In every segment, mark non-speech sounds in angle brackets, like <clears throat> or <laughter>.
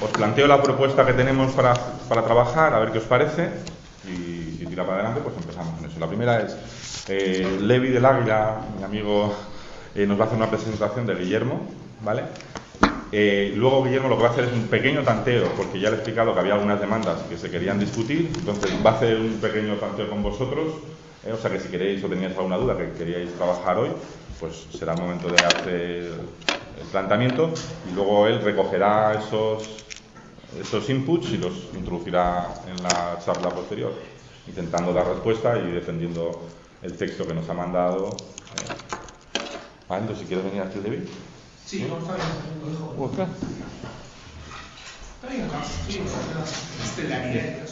os planteo la propuesta que tenemos para, para trabajar, a ver qué os parece, y si tira para adelante, pues empezamos con eso. La primera es, eh, Levi del Águila, mi amigo, eh, nos va a hacer una presentación de Guillermo, ¿vale? Eh, luego Guillermo lo que va a hacer es un pequeño tanteo, porque ya le he explicado que había algunas demandas que se querían discutir, entonces va a hacer un pequeño tanteo con vosotros, o sea que si queréis o teníais alguna duda que queríais trabajar hoy, pues será el momento de hacer el planteamiento y luego él recogerá esos, esos inputs y los introducirá en la charla posterior, intentando dar respuesta y defendiendo el texto que nos ha mandado. Eh. si quieres venir aquí, David. Sí, no, está bien. acá? Está bien acá. Sí, estelaridad.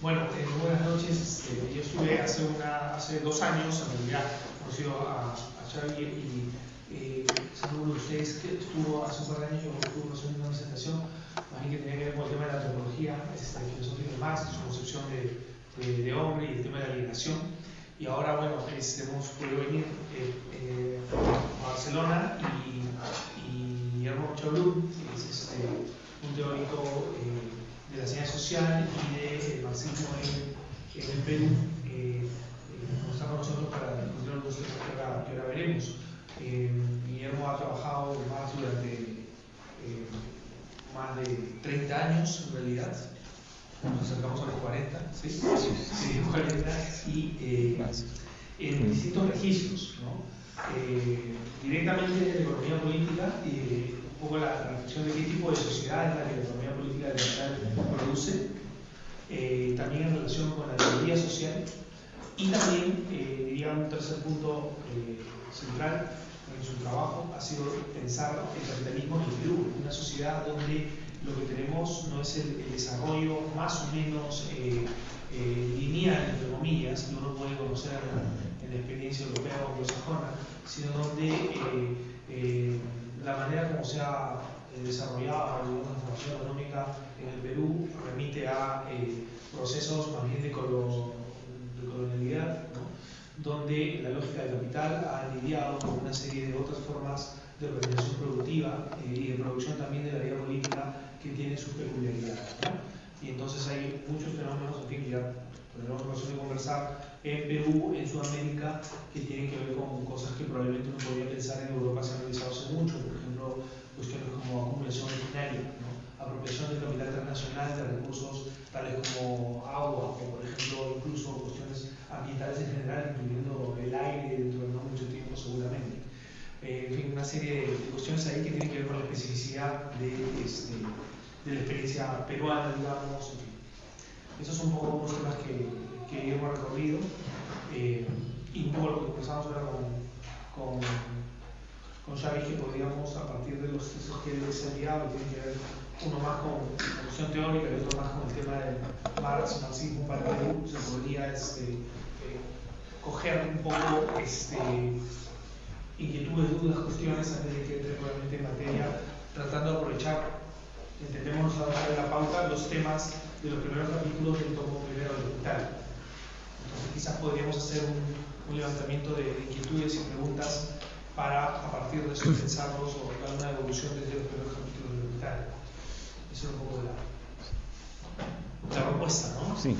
Bueno, eh, buenas noches. Este, yo estuve hace, una, hace dos años, en realidad, conocido a, a Xavi y eh, seguro de ustedes que estuvo hace un par de años, yo haciendo una presentación más que tenía que ver con el tema de la antropología, este, filosofía de Marx, su concepción de, hombre y el tema de la alienación. Y ahora, bueno, este, hemos podido venir eh, eh, a Barcelona y, y Guillermo Chablú, que es este, un teórico eh, de la ciencia social y de marxismo en, en, el Perú, eh, está con nosotros para discutir temas que que ahora veremos. Eh, Guillermo ha trabajado más durante eh, más de 30 años en realidad, nos acercamos a los 40, ¿sí? Sí, 40, <laughs> y eh, en distintos registros, ¿no? Eh, directamente de la economía política, un poco la, reflexión de qué tipo de sociedad es la que la economía política liberal produce, también en relación con la teoría social, y también, diría un tercer punto central, en su trabajo ha sido pensar el capitalismo en el Perú, una sociedad donde lo que tenemos no es el, el desarrollo más o menos eh, eh, lineal, entre comillas, que uno puede conocer en la, en la experiencia europea o anglosajona, sino donde eh, eh, la manera como se ha desarrollado la transformación económica en el Perú remite a eh, procesos más bien de, de colonialidad. Donde la lógica del capital ha lidiado con una serie de otras formas de organización productiva eh, y de producción también de la vida política que tienen sus peculiaridades. ¿no? Y entonces hay muchos fenómenos, en fin, ya tendremos ocasión de conversar en Perú, en Sudamérica, que tienen que ver con cosas que probablemente uno podría pensar en Europa se han realizado hace mucho, por ejemplo, cuestiones como acumulación originaria, ¿no? apropiación del capital transnacional de recursos tales como agua, o por ejemplo, incluso cuestiones ambientales en general, incluyendo el aire dentro de no mucho tiempo seguramente. Eh, en fin, una serie de cuestiones ahí que tienen que ver con la especificidad de, este, de la experiencia peruana, digamos, en fin. Esos son un poco los temas que, que hemos recorrido eh, y un poco lo que ahora con, con, con Xavi, que podríamos, a partir de los textos que les ha enviado, tienen que ver uno más con la cuestión teórica y otro más con el tema del Marx, marxismo para Perú, se podría este, coger un poco este, inquietudes, dudas, cuestiones antes de que entre realmente en materia, tratando de aprovechar, entendemos a través de la pauta, los temas de los primeros capítulos del tomo primero del hospital. Entonces quizás podríamos hacer un, un levantamiento de, de, inquietudes y preguntas para a partir de eso pensarlos o dar una evolución desde los primeros capítulos del hospital. Eso es un poco la, la propuesta, ¿no? Sí.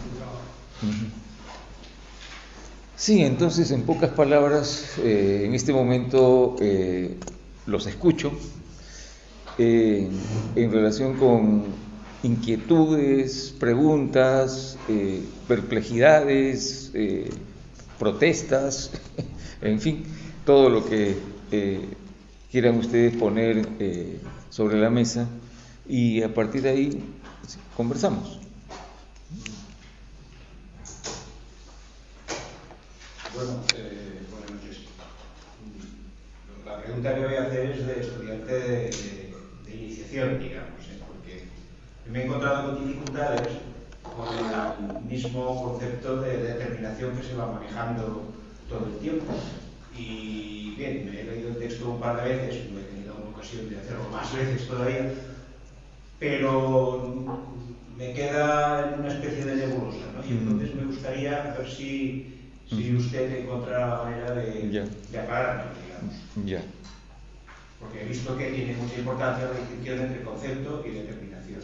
Sí, entonces en pocas palabras, eh, en este momento eh, los escucho eh, en relación con inquietudes, preguntas, perplejidades, protestas, <laughs> en fin, todo lo que quieran ustedes poner sobre la mesa y a partir de ahí conversamos. Bueno, eh, buenas noches. La pregunta que voy a hacer es de estudiante de, de, de iniciación, digamos, ¿eh? porque me he encontrado con dificultades con el mismo concepto de determinación que se va manejando todo el tiempo. Y bien, me he leído el texto un par de veces, no he tenido ocasión de hacerlo más veces todavía, pero me queda en una especie de nebulosa, ¿no? Y entonces me gustaría ver si si usted encuentra la manera de, de aclararlo, digamos. Ya. porque he visto que tiene mucha importancia la distinción entre concepto y determinación.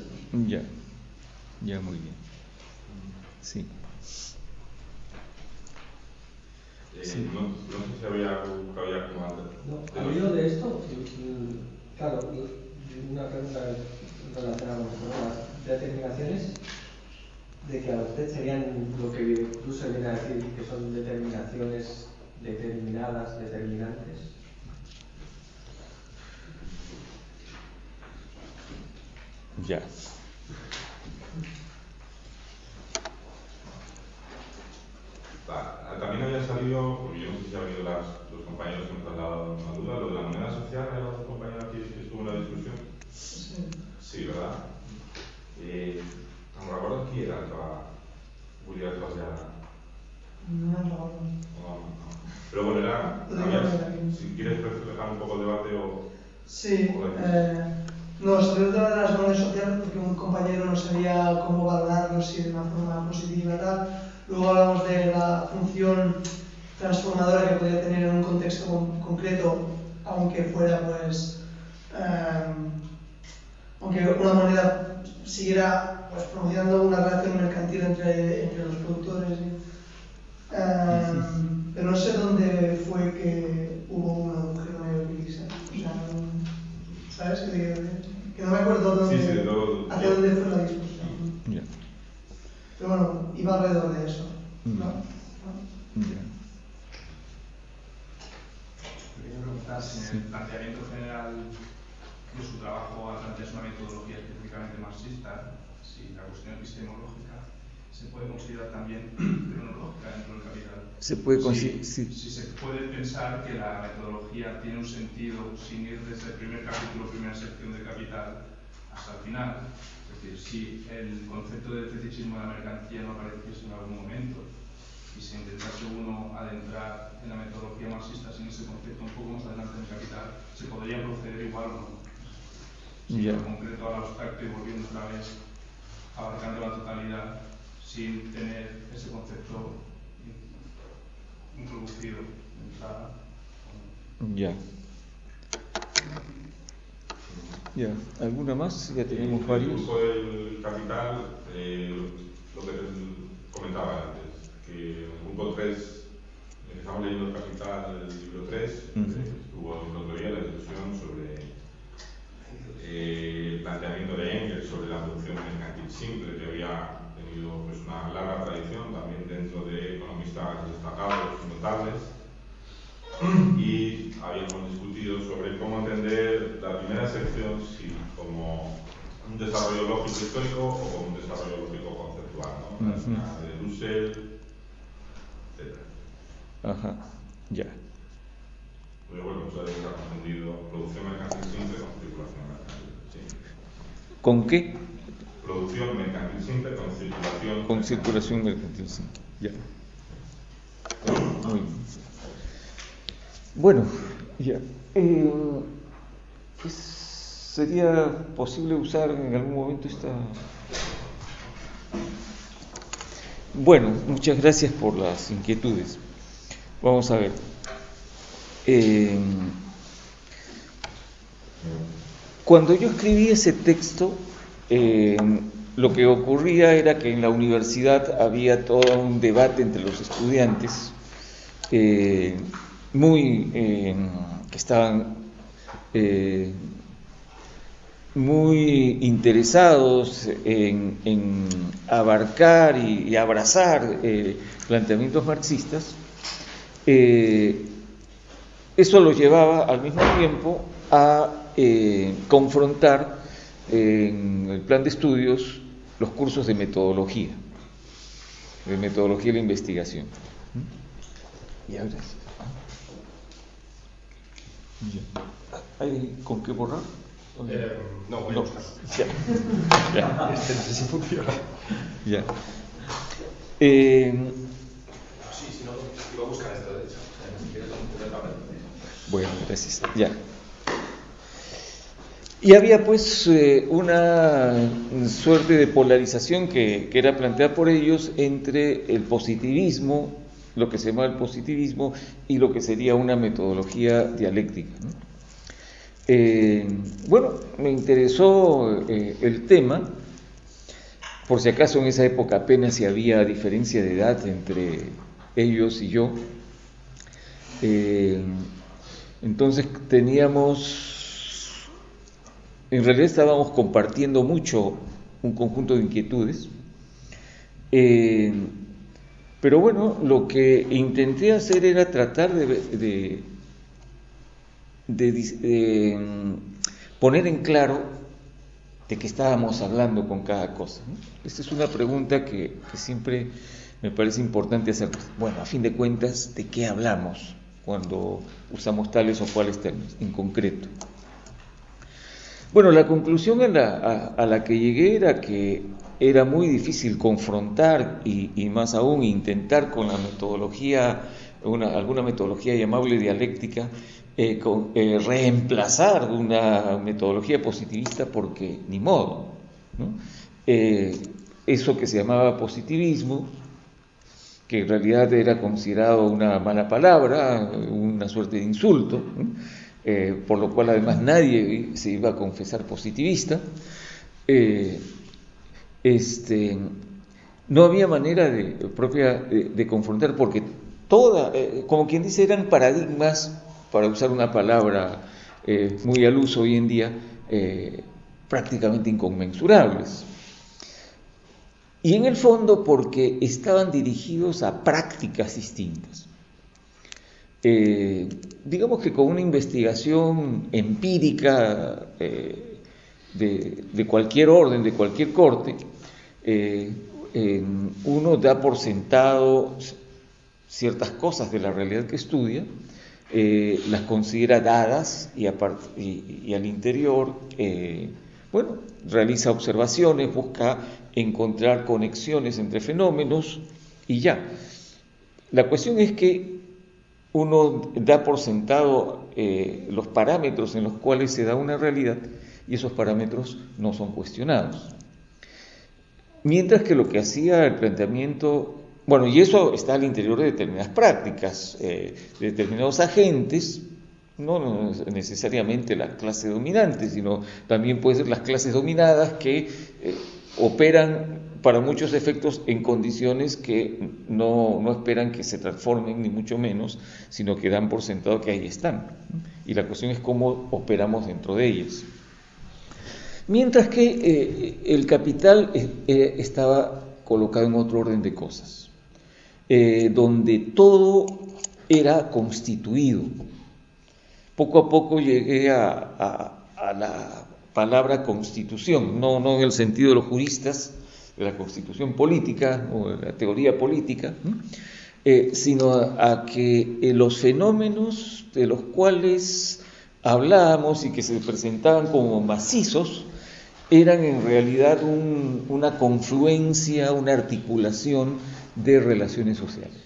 Ya, ya muy bien. Sí. Eh, no, no, sé si había había como antes. No, de esto, claro, una pregunta relacionada con las determinaciones, de que a usted serían lo que se viene a decir, que son determinaciones determinadas, determinantes. Ya. También había salido, porque yo no sé si ha habido las, los compañeros que me han trasladado una duda, lo de la moneda social, ¿hay otro compañero que estuvo en la discusión? Sí. Sí, ¿verdad? Eh, no me acuerdo quién era el que volia traslladar. No, no, no. Pero bueno, era, si quieres reflejar un poco el debate o... Sí, eh, no, sobre el tema de las monedas sociales, porque un compañero no sabía cómo valorarlo, si de una forma positiva y tal. Luego hablamos de la función transformadora que podría tener en un contexto concreto, aunque fuera pues... Eh, aunque una moneda siguiera pues, promocionando una relación mercantil entre, entre los productores. Um, pero no sé dónde fue que hubo un agujero negro gris. O sea, ¿sabes? Que, que, no me acuerdo dónde, sí, sí, todo, hacia yeah. dónde fue la discusión. Yeah. Pero bueno, iba alrededor de eso. Mm. ¿no? ¿no? Yeah. Quería preguntar si en el planteamiento general de su trabajo a plantearse una metodología específicamente marxista, si la cuestión epistemológica se puede considerar también <clears throat> cronológica dentro del capital. Se puede si, sí. si se puede pensar que la metodología tiene un sentido sin ir desde el primer capítulo, primera sección de capital, hasta el final. Es decir, si el concepto de fetichismo de la mercancía no apareciese en algún momento y se intentase uno adentrar en la metodología marxista sin ese concepto un poco más adelante en el capital, se podría proceder igual o no yeah. en concreto al abstracto y volviendo otra vez abarcando la totalidad sin tener ese concepto introducido Ya. Ya. ¿Alguna más? Ya tenemos el, varios. El grupo del capital, eh, lo que comentaba antes, que en el grupo 3 estamos leyendo el capital, el libro 3, uh -huh. eh, estuvo el otro día la discusión sobre eh, el planteamiento de Engels sobre la producción mercantil simple, que había tenido pues, una larga tradición también dentro de economistas destacados notables. Y habíamos discutido sobre cómo entender la primera sección, si como un desarrollo lógico histórico o como un desarrollo lógico conceptual, ¿no? La uh -huh. de Dussel, etc. Ajá, ya. Pero bueno, debe estar confundido producción mercantil simple con circulación. ¿Con qué? Producción mercantil simple con circulación. Con circulación mercantil simple. Ya. Muy bien. Bueno, ya. Eh, ¿Sería posible usar en algún momento esta... Bueno, muchas gracias por las inquietudes. Vamos a ver. Eh, cuando yo escribí ese texto, eh, lo que ocurría era que en la universidad había todo un debate entre los estudiantes eh, muy eh, que estaban muy interesados en, abarcar y, y abrazar planteamientos marxistas. Eso los llevaba al mismo tiempo a eh, confrontar en el plan de estudios los cursos de metodología, de metodología de la investigación. Y ahora ¿Hay con qué borrar? Eh, no, voy a buscar. <laughs> Ya. ya. Este no sé si funciona. Ya. Eh, sí, si no, iba a buscar esto, de hecho. Bueno, gracias. Ya. Y había pues eh, una suerte de polarización que, era planteada por ellos entre el positivismo, lo que se llama el positivismo, y lo que sería una metodología dialéctica. Eh, bueno, me interesó eh, el tema, por si acaso en esa época apenas si había diferencia de edad entre ellos y yo. Entonces teníamos, en realidad estábamos compartiendo mucho un conjunto de inquietudes. pero bueno, lo que intenté hacer era tratar de, de, poner en claro de qué estábamos hablando con cada cosa. Esta es una pregunta que, siempre me parece importante hacer. Bueno, a fin de cuentas, ¿de qué hablamos cuando usamos tales o cuales términos en concreto? Bueno, la conclusión a la, que llegué era que era muy difícil confrontar y, más aún intentar con la metodología, una, alguna metodología llamable dialéctica, eh, eh, reemplazar una metodología positivista porque ni modo. Eh, eso que se llamaba positivismo, que en realidad era considerado una mala palabra, una suerte de insulto, por lo cual además nadie se iba a confesar positivista, este, no había manera de, propia de confrontar porque toda, como quien dice, eran paradigmas para usar una palabra eh, muy al uso hoy en día, eh, prácticamente inconmensurables. Y en el fondo porque estaban dirigidos a prácticas distintas. Eh, digamos que con una investigación empírica de, cualquier orden, de cualquier corte, uno da por sentado ciertas cosas de la realidad que estudia eh, las considera dadas y, y, al interior, eh, bueno, realiza observaciones, busca encontrar conexiones entre fenómenos y ya. La cuestión es que uno da por sentado eh, los parámetros en los cuales se da una realidad y esos parámetros no son cuestionados. Mientras que lo que hacía el planteamiento bueno, y eso está al interior de determinadas prácticas, eh, de determinados agentes, no necesariamente la clase dominante, sino también pueden ser las clases dominadas que eh, operan para muchos efectos en condiciones que no, no, esperan que se transformen, ni mucho menos, sino que dan por sentado que ahí están. Y la cuestión es cómo operamos dentro de ellas. Mientras que eh, el capital estaba colocado en otro orden de cosas. Eh, donde todo era constituido. Poco a poco llegué a, la palabra constitución, no, no en el sentido de los juristas, de la constitución política o de la teoría política, eh, sino a, que eh, los fenómenos de los cuales hablábamos y que se presentaban como macizos, eran en realidad una confluencia, una articulación de relaciones sociales.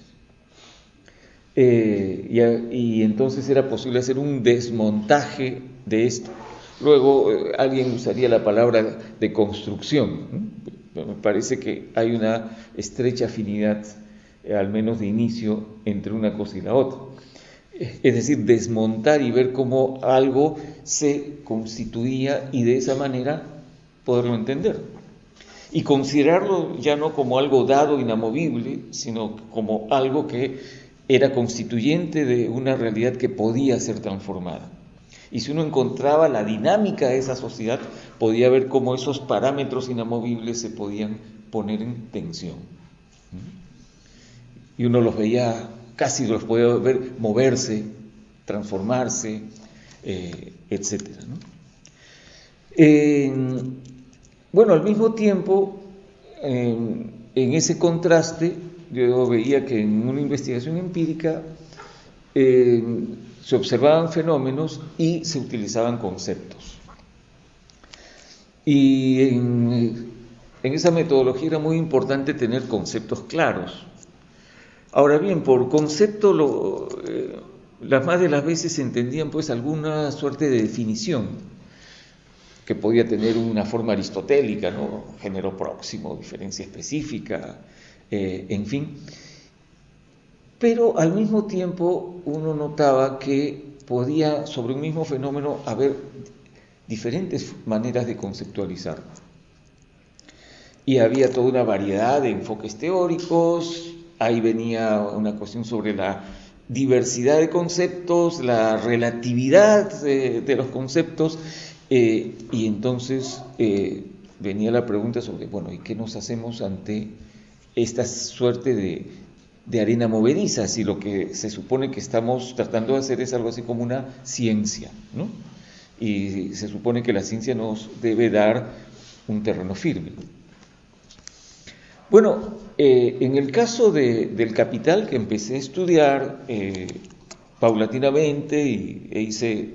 Eh, y, entonces era posible hacer un desmontaje de esto. Luego alguien usaría la palabra de construcción. Me parece que hay una estrecha afinidad, eh, al menos de inicio, entre una cosa y la otra. Es decir, desmontar y ver cómo algo se constituía y de esa manera poderlo entender y considerarlo ya no como algo dado, inamovible, sino como algo que era constituyente de una realidad que podía ser transformada. Y si uno encontraba la dinámica de esa sociedad, podía ver cómo esos parámetros inamovibles se podían poner en tensión. Y uno los veía, casi los podía ver moverse, transformarse, eh, etc. Bueno, al mismo tiempo, en, ese contraste, yo veía que en una investigación empírica se observaban fenómenos y se utilizaban conceptos. Y en, esa metodología era muy importante tener conceptos claros. Ahora bien, por concepto, eh, las más de las veces se entendían pues alguna suerte de definición que podía tener una forma aristotélica, ¿no? género próximo, diferencia específica, eh, en fin. Pero al mismo tiempo uno notaba que podía sobre un mismo fenómeno haber diferentes maneras de conceptualizarlo. Y había toda una variedad de enfoques teóricos, ahí venía una cuestión sobre la diversidad de conceptos, la relatividad de, los conceptos, eh, y entonces eh, venía la pregunta sobre, bueno, ¿y qué nos hacemos ante esta suerte de, de arena movediza? Si lo que se supone que estamos tratando de hacer es algo así como una ciencia, ¿no? Y se supone que la ciencia nos debe dar un terreno firme. Bueno, eh, en el caso del capital que empecé a estudiar eh, paulatinamente y, e hice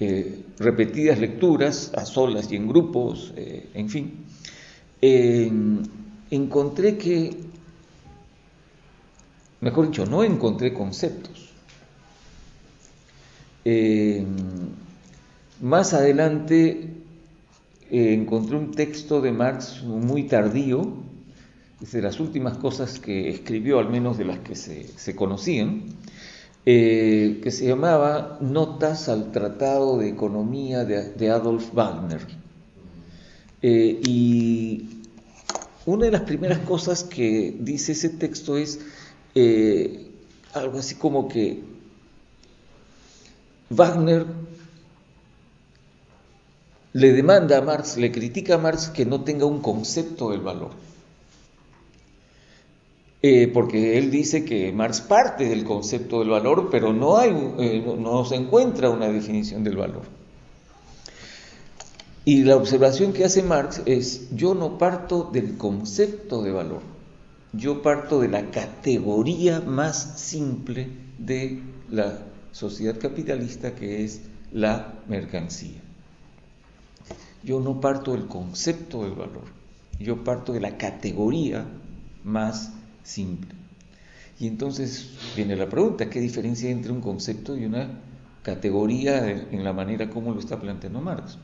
eh, repetidas lecturas a solas y en grupos, en fin, encontré que, mejor dicho, no encontré conceptos. más adelante encontré un texto de Marx muy tardío, es de las últimas cosas que escribió, al menos de las que se, conocían, eh, que se llamaba Notas al Tratado de Economía de, Adolf Wagner. Eh, y una de las primeras cosas que dice ese texto es eh, algo así como que Wagner le demanda a Marx, le critica a Marx que no tenga un concepto del valor. Eh, porque él dice que Marx parte del concepto del valor, pero no, hay, eh, no, se encuentra una definición del valor. Y la observación que hace Marx es, yo no parto del concepto de valor, yo parto de la categoría más simple de la sociedad capitalista que es la mercancía. Yo no parto del concepto del valor, yo parto de la categoría más simple. Y entonces viene la pregunta, ¿qué diferencia entre un concepto y una categoría en la manera como lo está planteando Marx?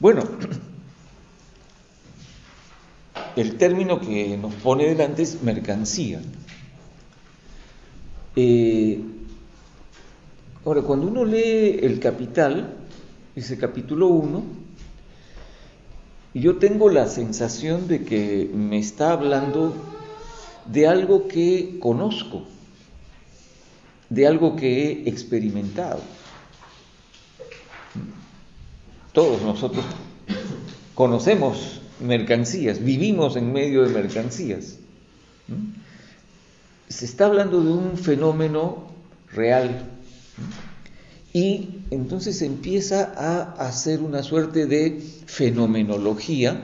Bueno, <clears throat> el término que nos pone delante es mercancía. Eh, ahora, cuando uno lee el Capital, ese capítulo 1, yo tengo la sensación de que me está hablando de algo que conozco, de algo que he experimentado. Todos nosotros conocemos mercancías, vivimos en medio de mercancías. Se está hablando de un fenómeno real. Y entonces empieza a hacer una suerte de fenomenología,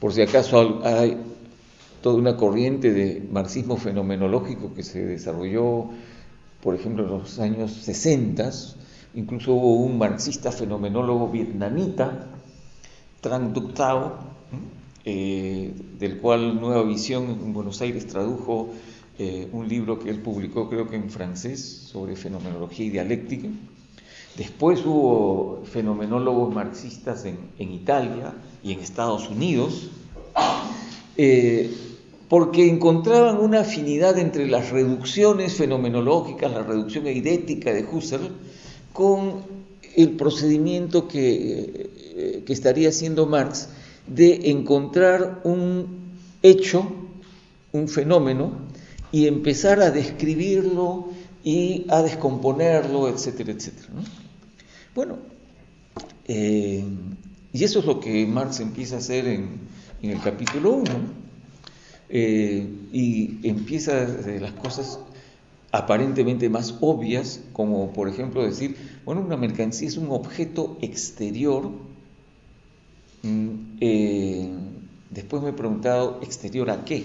por si acaso hay toda una corriente de marxismo fenomenológico que se desarrolló, por ejemplo, en los años 60, incluso hubo un marxista fenomenólogo vietnamita, Trang Duc Thao, eh, del cual Nueva Visión en Buenos Aires tradujo eh, un libro que él publicó, creo que en francés, sobre fenomenología y dialéctica. Después hubo fenomenólogos marxistas en, Italia y en Estados Unidos. Eh, porque encontraban una afinidad entre las reducciones fenomenológicas, la reducción eidética de Husserl, con el procedimiento que, que estaría haciendo Marx de encontrar un hecho, un fenómeno, y empezar a describirlo y a descomponerlo, etcétera, etcétera. Bueno, eh, y eso es lo que Marx empieza a hacer en, el capítulo 1 eh, y empieza las cosas aparentemente más obvias, como por ejemplo decir, bueno, una mercancía es un objeto exterior. Mm, eh, después me he preguntado, ¿exterior a qué? ¿Mm?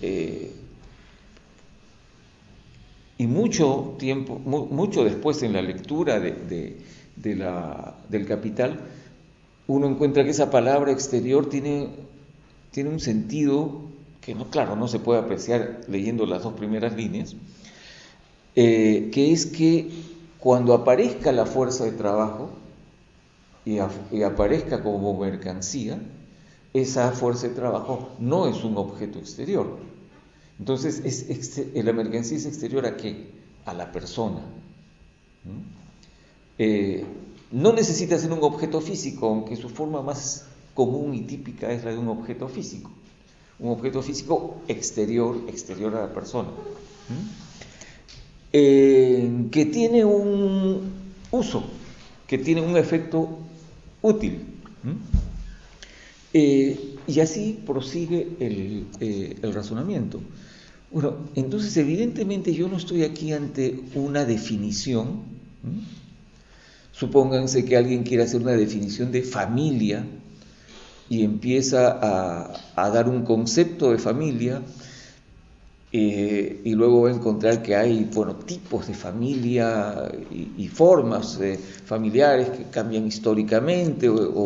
Eh, y mucho tiempo, mucho después en la lectura de, del Capital, uno encuentra que esa palabra exterior tiene tiene un sentido que, no, claro, no se puede apreciar leyendo las dos primeras líneas, eh, que es que cuando aparezca la fuerza de trabajo y, aparezca como mercancía, esa fuerza de trabajo no es un objeto exterior. Entonces, es, ¿la mercancía es exterior a qué? a la persona. Eh, no necesita ser un objeto físico, aunque su forma más común y típica es la de un objeto físico. Un objeto físico exterior, exterior a la persona. Eh, que tiene un uso, que tiene un efecto útil. Eh, y así prosigue el, el razonamiento. Bueno, entonces evidentemente yo no estoy aquí ante una definición. Supónganse que alguien quiere hacer una definición de familia y empieza a, dar un concepto de familia eh, y luego va a encontrar que hay bueno, tipos de familia y, formas eh, familiares que cambian históricamente o,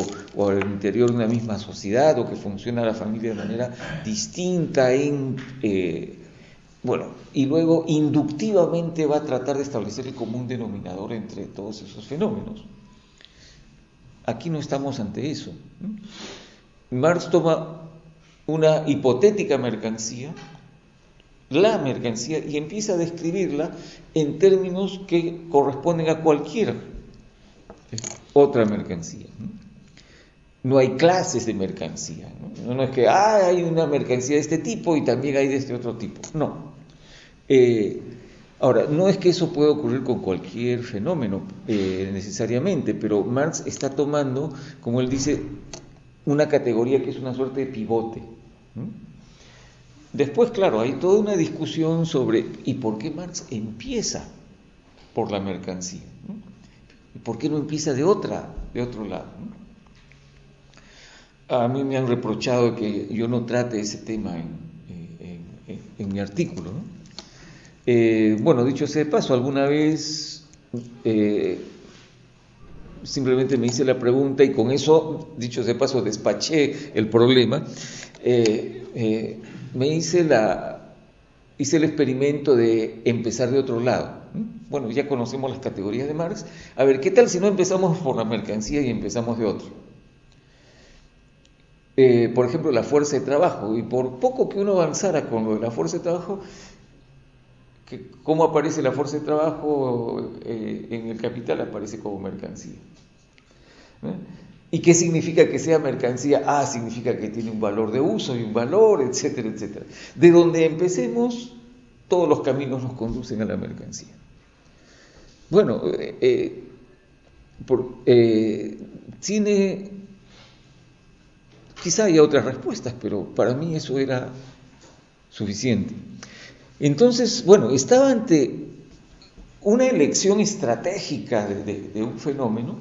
al interior de una misma sociedad o que funciona la familia de manera distinta en... Eh, bueno, y luego inductivamente va a tratar de establecer el común denominador entre todos esos fenómenos. Aquí no estamos ante eso. Marx toma una hipotética mercancía, la mercancía, y empieza a describirla en términos que corresponden a cualquier otra mercancía. No hay clases de mercancía. No, es que ah, hay una mercancía de este tipo y también hay de este otro tipo. No. Eh, ahora, no es que eso pueda ocurrir con cualquier fenómeno eh, necesariamente, pero Marx está tomando, como él dice, una categoría que es una suerte de pivote. Después, claro, hay toda una discusión sobre ¿y por qué Marx empieza por la mercancía? ¿Y por qué no empieza de otra, de otro lado? A mí me han reprochado que yo no trate ese tema en, mi artículo. Eh, bueno, dicho sea de paso, alguna vez eh, simplemente me hice la pregunta y con eso, dicho sea de paso, despaché el problema. Eh, me hice la, hice el experimento de empezar de otro lado. Bueno, ya conocemos las categorías de Marx. A ver, ¿qué tal si no empezamos por la mercancía y empezamos de otro? por ejemplo, la fuerza de trabajo. Y por poco que uno avanzara con lo de la fuerza de trabajo, cómo aparece la fuerza de trabajo eh, en el capital, aparece como mercancía. ¿eh? ¿Y qué significa que sea mercancía? Ah, significa que tiene un valor de uso y un valor, etcétera, etcétera. De donde empecemos, todos los caminos nos conducen a la mercancía. Bueno, eh, tiene, quizá haya otras respuestas, pero para mí eso era suficiente. Entonces, bueno, estaba ante una elección estratégica de, un fenómeno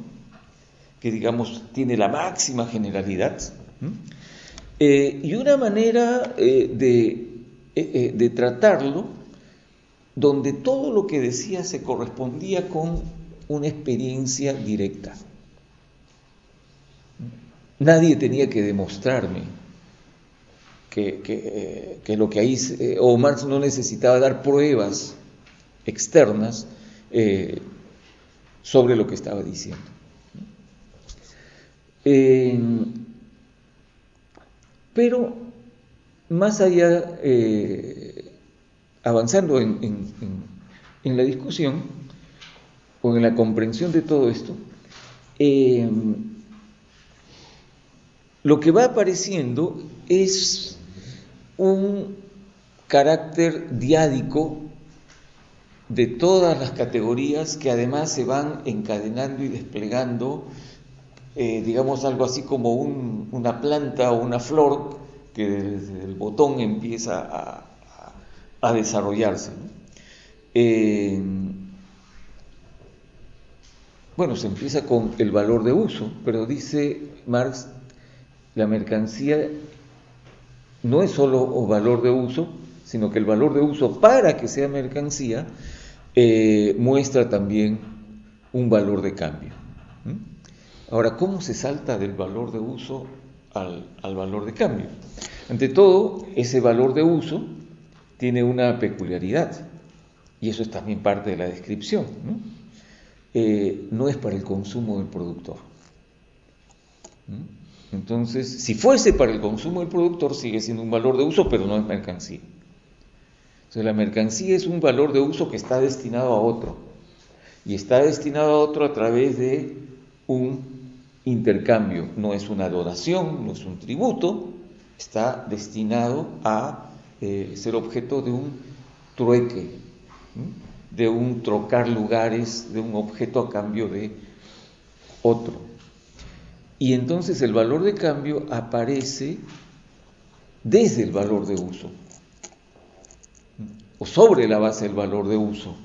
que, digamos, tiene la máxima generalidad eh, y una manera eh, eh, de, tratarlo donde todo lo que decía se correspondía con una experiencia directa. Nadie tenía que demostrarme que, lo que ahí, o Marx no necesitaba dar pruebas externas sobre lo que estaba diciendo. Pero más allá, eh, avanzando en, en, la discusión o en la comprensión de todo esto, lo que va apareciendo es un carácter diádico de todas las categorías que además se van encadenando y desplegando, eh, digamos algo así como una planta o una flor que desde el botón empieza a, desarrollarse. Eh, bueno, se empieza con el valor de uso, pero dice Marx, la mercancía no es solo valor de uso, sino que el valor de uso para que sea mercancía eh, muestra también un valor de cambio. Ahora, ¿cómo se salta del valor de uso al, valor de cambio? Ante todo, ese valor de uso tiene una peculiaridad, y eso es también parte de la descripción. no eh, es para el consumo del productor. Entonces, si fuese para el consumo del productor, sigue siendo un valor de uso, pero no es mercancía. O la mercancía es un valor de uso que está destinado a otro. Y está destinado a otro a través de un intercambio. No es una adoración, no es un tributo, está destinado a eh, ser objeto de un trueque, de un trocar lugares, de un objeto a cambio de otro. Y entonces el valor de cambio aparece desde el valor de uso o sobre la base del valor de uso.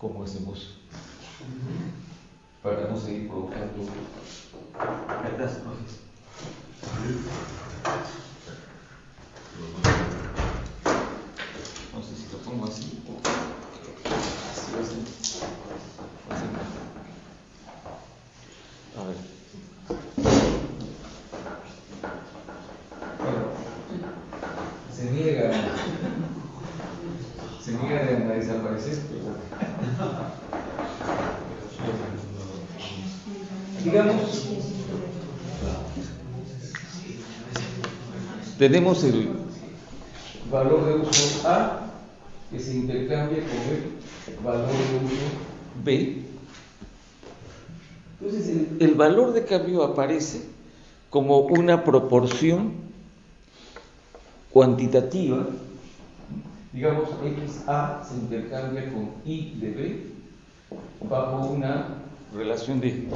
¿Cómo hacemos para no seguir provocando catástrofes? No sé si lo pongo así así va a ser. A ver. Bueno, se niega, se niegan a desaparecer. Digamos, tenemos el valor de uso A que se intercambia con el valor de uso B. Entonces el valor de cambio aparece como una proporción cuantitativa, digamos XA se intercambia con Y de B bajo una relación de,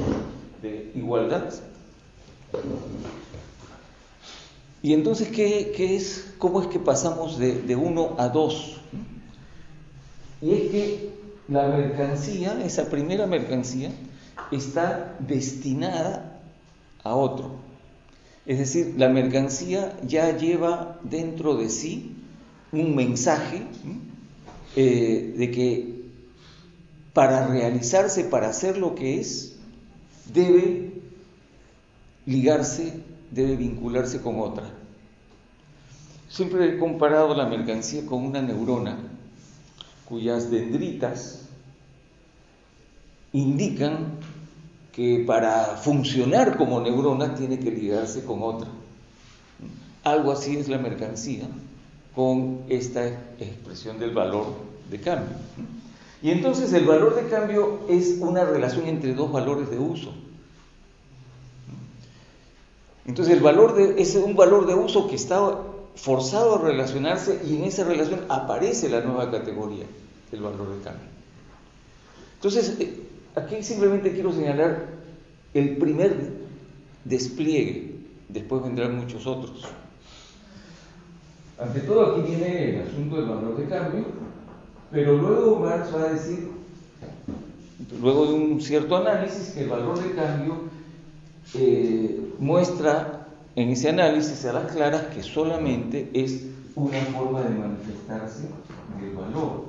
de igualdad. Y entonces, ¿qué, qué es, ¿cómo es que pasamos de 1 a 2? Y es que la mercancía, esa primera mercancía, está destinada a otro. Es decir, la mercancía ya lleva dentro de sí un mensaje eh, de que para realizarse, para hacer lo que es, debe ligarse, debe vincularse con otra. Siempre he comparado la mercancía con una neurona cuyas dendritas indican que para funcionar como neurona tiene que ligarse con otra. Algo así es la mercancía con esta expresión del valor de cambio. Y entonces el valor de cambio es una relación entre dos valores de uso. Entonces el valor es un valor de uso que está forzado a relacionarse y en esa relación aparece la nueva categoría, el valor de cambio. Entonces, aquí simplemente quiero señalar el primer despliegue, después vendrán muchos otros. Ante todo aquí viene el asunto del valor de cambio, pero luego Marx va a decir, luego de un cierto análisis, que el valor de cambio eh, muestra en ese análisis a las claras que solamente es una forma de manifestarse del valor.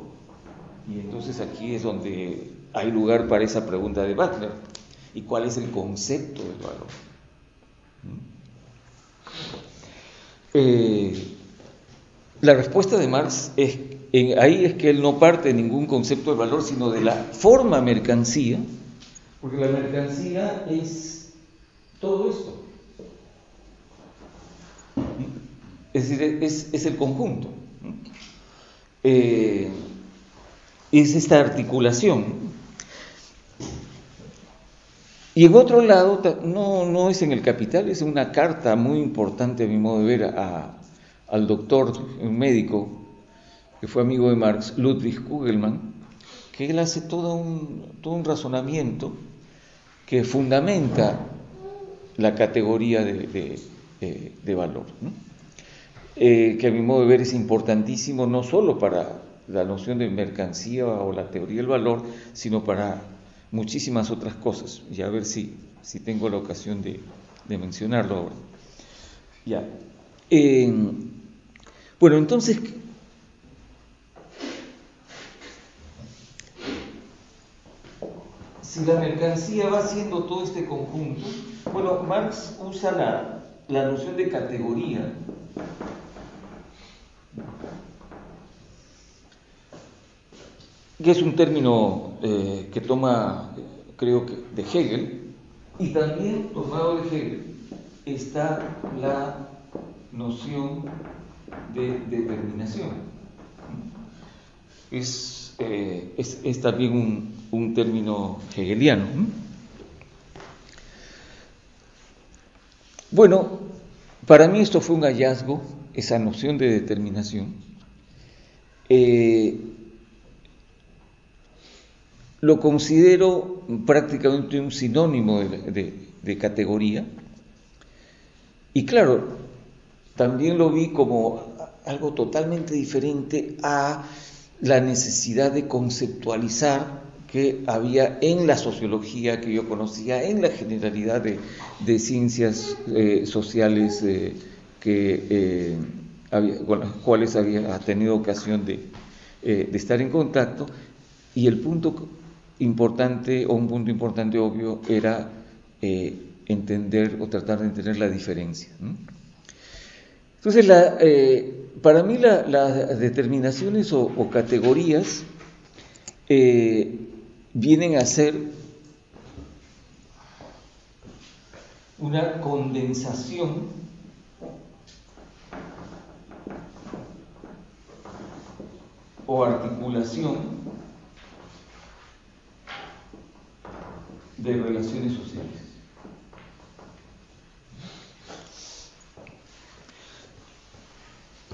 Y entonces aquí es donde hay lugar para esa pregunta de Butler. ¿Y cuál es el concepto del valor? Eh, la respuesta de Marx es, ahí es que él no parte de ningún concepto de valor, sino de la forma mercancía, porque la mercancía es todo esto. Es decir, es, el conjunto. Eh, es esta articulación. Y en otro lado, no, no es en el capital, es una carta muy importante a mi modo de ver al doctor, un médico, que fue amigo de Marx, Ludwig Kugelmann, que él hace todo un, todo un razonamiento que fundamenta la categoría de, valor, eh, que a mi modo de ver es importantísimo no solo para la noción de mercancía o la teoría del valor, sino para muchísimas otras cosas. Y a ver si, si tengo la ocasión de, mencionarlo ahora. Ya. Bueno, entonces, si la mercancía va siendo todo este conjunto, bueno, Marx usa la, la noción de categoría. Que es un término eh, que toma creo que de Hegel, y también tomado de Hegel está la noción de determinación. Es, eh, es, también un, un, término hegeliano. Bueno, para mí esto fue un hallazgo, esa noción de determinación. Eh, lo considero prácticamente un sinónimo de, categoría. Y claro, también lo vi como algo totalmente diferente a la necesidad de conceptualizar que había en la sociología que yo conocía, en la generalidad de, ciencias eh, sociales eh, eh, con las cuales había tenido ocasión de, estar en contacto. Y el punto importante o un punto importante obvio era entender o tratar de entender la diferencia. Entonces, eh, para mí las determinaciones o, categorías eh, vienen a ser una condensación o articulación de relaciones sociales.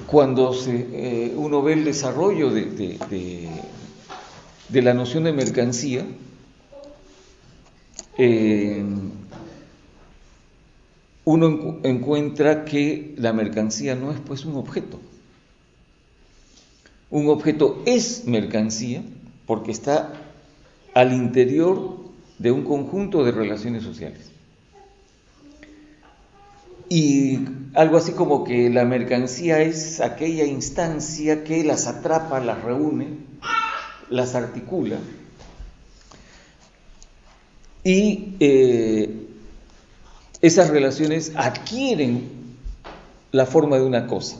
Cuando eh, uno ve el desarrollo de, la noción de mercancía, eh, uno encuentra que la mercancía no es pues un objeto. Un objeto es mercancía porque está al interior de un conjunto de relaciones sociales. Y algo así como que la mercancía es aquella instancia que las atrapa, las reúne, las articula y eh, esas relaciones adquieren la forma de una cosa.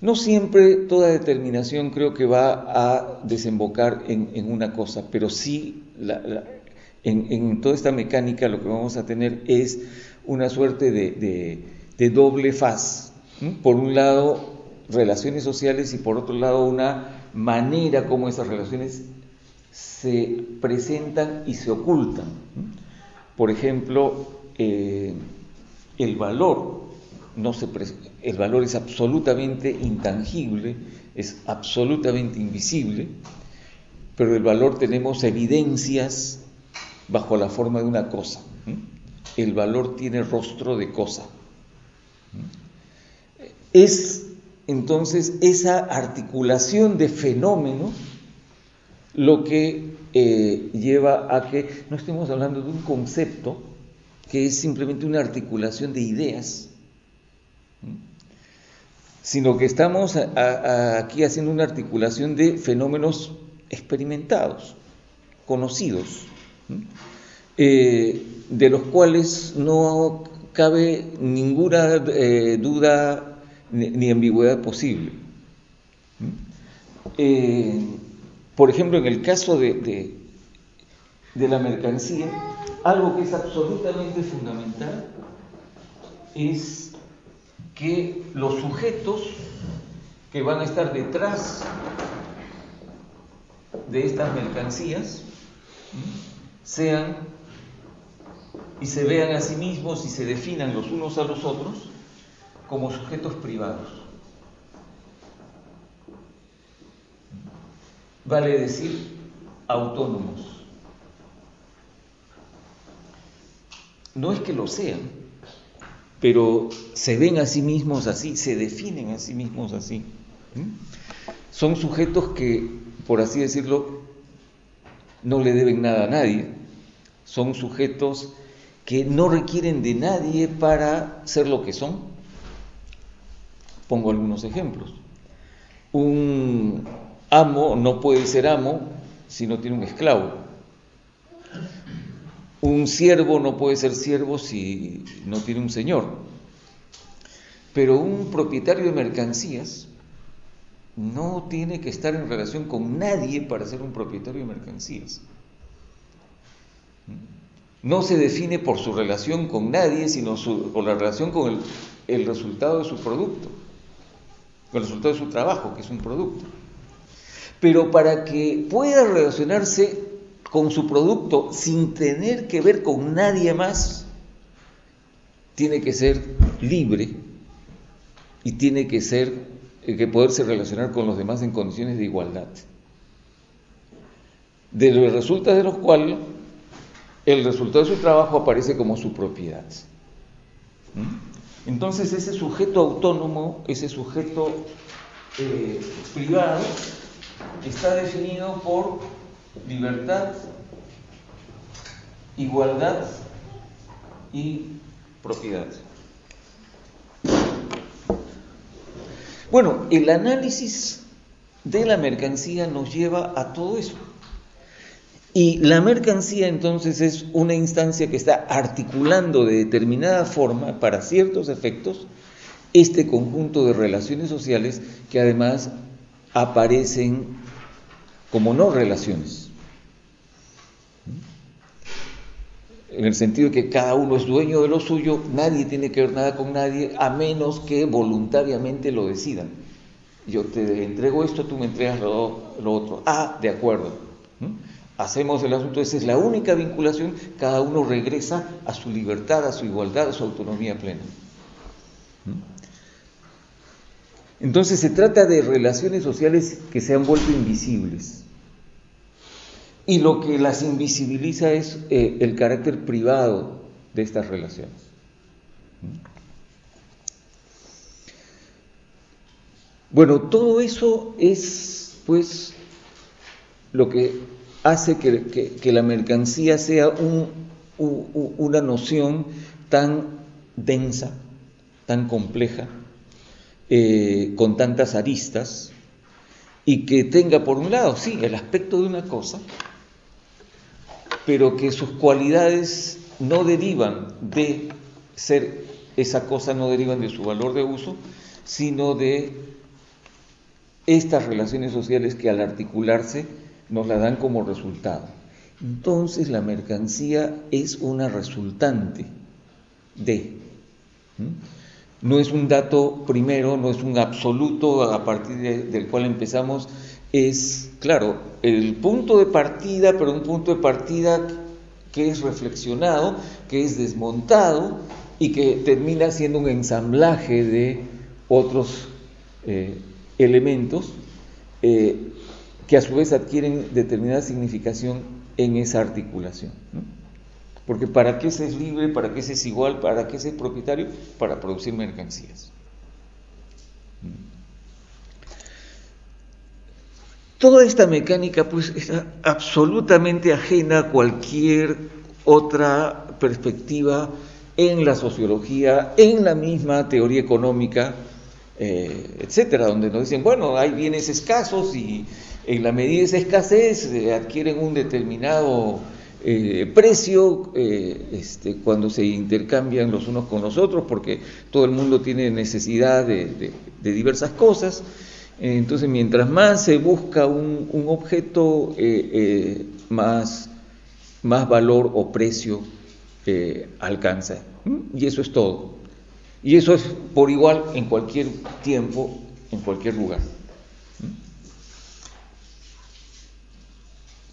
No siempre toda determinación creo que va a desembocar en, una cosa, pero sí en, toda esta mecánica lo que vamos a tener es una suerte de, doble faz. Por un lado, relaciones sociales y por otro lado, una manera como esas relaciones se presentan y se ocultan. Por ejemplo, eh, el valor no se el valor es absolutamente intangible, es absolutamente invisible, pero el valor tenemos evidencias bajo la forma de una cosa. El valor tiene rostro de cosa. Es entonces esa articulación de fenómenos lo que eh, lleva a que no estemos hablando de un concepto que es simplemente una articulación de ideas, sino que estamos aquí haciendo una articulación de fenómenos experimentados, conocidos, eh, de los cuales no cabe ninguna eh, duda ni, ambigüedad posible. Eh, por ejemplo, en el caso de, de la mercancía, algo que es absolutamente fundamental es que los sujetos que van a estar detrás de estas mercancías sean y se vean a sí mismos y se definan los unos a los otros como sujetos privados. Vale decir autónomos. No es que lo sean, pero se ven a sí mismos así, se definen a sí mismos así. Son sujetos que, por así decirlo, no le deben nada a nadie, son sujetos que no requieren de nadie para ser lo que son. Pongo algunos ejemplos. Un amo no puede ser amo si no tiene un esclavo. Un siervo no puede ser siervo si no tiene un señor. Pero un propietario de mercancías no tiene que estar en relación con nadie para ser un propietario de mercancías. No se define por su relación con nadie, sino por la relación con el, el resultado de su producto, con el resultado de su trabajo, que es un producto. Pero para que pueda relacionarse con su producto sin tener que ver con nadie más, tiene que ser libre y tiene que ser eh, que poderse relacionar con los demás en condiciones de igualdad. De los resultados de los cuales el resultado de su trabajo aparece como su propiedad. ¿Mm? Entonces ese sujeto autónomo, ese sujeto eh, privado, está definido por libertad, igualdad y propiedad. Bueno, el análisis de la mercancía nos lleva a todo eso. Y la mercancía entonces es una instancia que está articulando de determinada forma para ciertos efectos este conjunto de relaciones sociales que además aparecen como no relaciones. en el sentido de que cada uno es dueño de lo suyo, nadie tiene que ver nada con nadie, a menos que voluntariamente lo decidan. Yo te entrego esto, tú me entregas lo, otro. Ah, de acuerdo. Hacemos el asunto, esa es la única vinculación, cada uno regresa a su libertad, a su igualdad, a su autonomía plena. Entonces se trata de relaciones sociales que se han vuelto invisibles y lo que las invisibiliza es eh, el carácter privado de estas relaciones. Bueno, todo eso es pues lo que hace que, la mercancía sea una noción tan densa, tan compleja, eh, con tantas aristas, y que tenga por un lado, sí, el aspecto de una cosa, pero que sus cualidades no derivan de ser esa cosa, no derivan de su valor de uso, sino de estas relaciones sociales que al articularse nos la dan como resultado. Entonces la mercancía es una resultante de. No es un dato primero, no es un absoluto a partir del cual empezamos es, claro, el punto de partida, pero un punto de partida que es reflexionado, que es desmontado y que termina siendo un ensamblaje de otros eh, elementos eh, que a su vez adquieren determinada significación en esa articulación. Porque ¿para qué se es libre? ¿Para qué se es igual? ¿Para qué se es propietario? Para producir mercancías. Toda esta mecánica pues está absolutamente ajena a cualquier otra perspectiva en la sociología, en la misma teoría económica, eh, etcétera, donde nos dicen, bueno, hay bienes escasos y en la medida de esa escasez eh, adquieren un determinado eh, precio este, cuando se intercambian los unos con los otros, porque todo el mundo tiene necesidad de diversas cosas. Entonces, mientras más se busca un, objeto, eh, eh, más, más, valor o precio eh, alcanza. Y eso es todo. Y eso es por igual en cualquier tiempo, en cualquier lugar.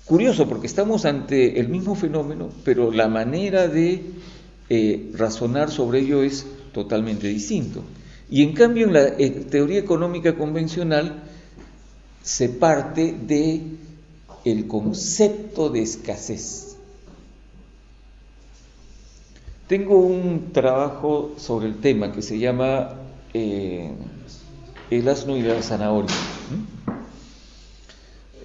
Curioso, porque estamos ante el mismo fenómeno, pero la manera de razonar sobre ello es totalmente distinto. Y en cambio en la eh, teoría económica convencional se parte de el concepto de escasez. Tengo un trabajo sobre el tema que se llama eh, El asno y la zanahoria.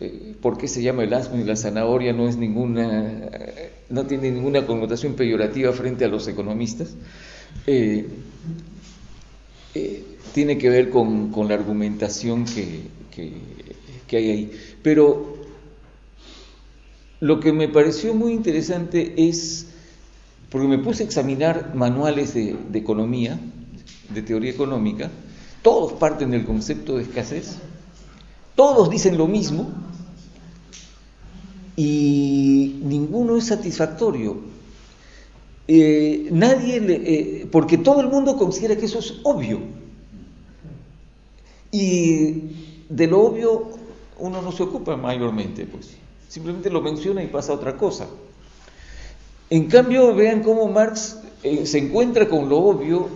Eh, ¿Por qué se llama el asno y la zanahoria? No es ninguna, no tiene ninguna connotación peyorativa frente a los economistas. Eh, tiene que ver con, la argumentación que, hay ahí. Pero lo que me pareció muy interesante es, porque me puse a examinar manuales de economía, de teoría económica, todos parten del concepto de escasez, todos dicen lo mismo, y ninguno es satisfactorio. Eh, nadie, le, eh, porque todo el mundo considera que eso es obvio. Y de lo obvio uno no se ocupa mayormente, pues simplemente lo menciona y pasa otra cosa. En cambio, vean cómo Marx eh, se encuentra con lo obvio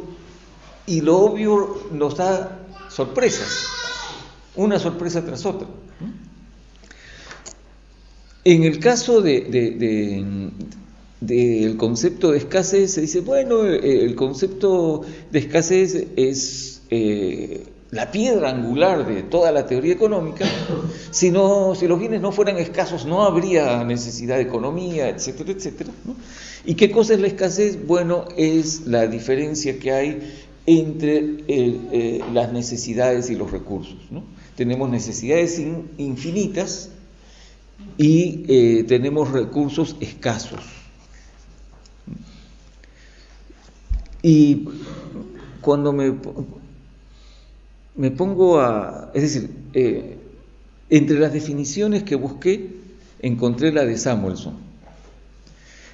y lo obvio nos da sorpresas, una sorpresa tras otra. En el caso del de, concepto de escasez, se dice, bueno, el concepto de escasez es eh, la piedra angular de toda la teoría económica, si, no, si los bienes no fueran escasos no habría necesidad de economía, etcétera, etcétera. ¿Y qué cosa es la escasez? Bueno, es la diferencia que hay entre eh, las necesidades y los recursos. Tenemos necesidades infinitas y eh, tenemos recursos escasos. Y cuando me me pongo a, es decir, eh, entre las definiciones que busqué, encontré la de Samuelson.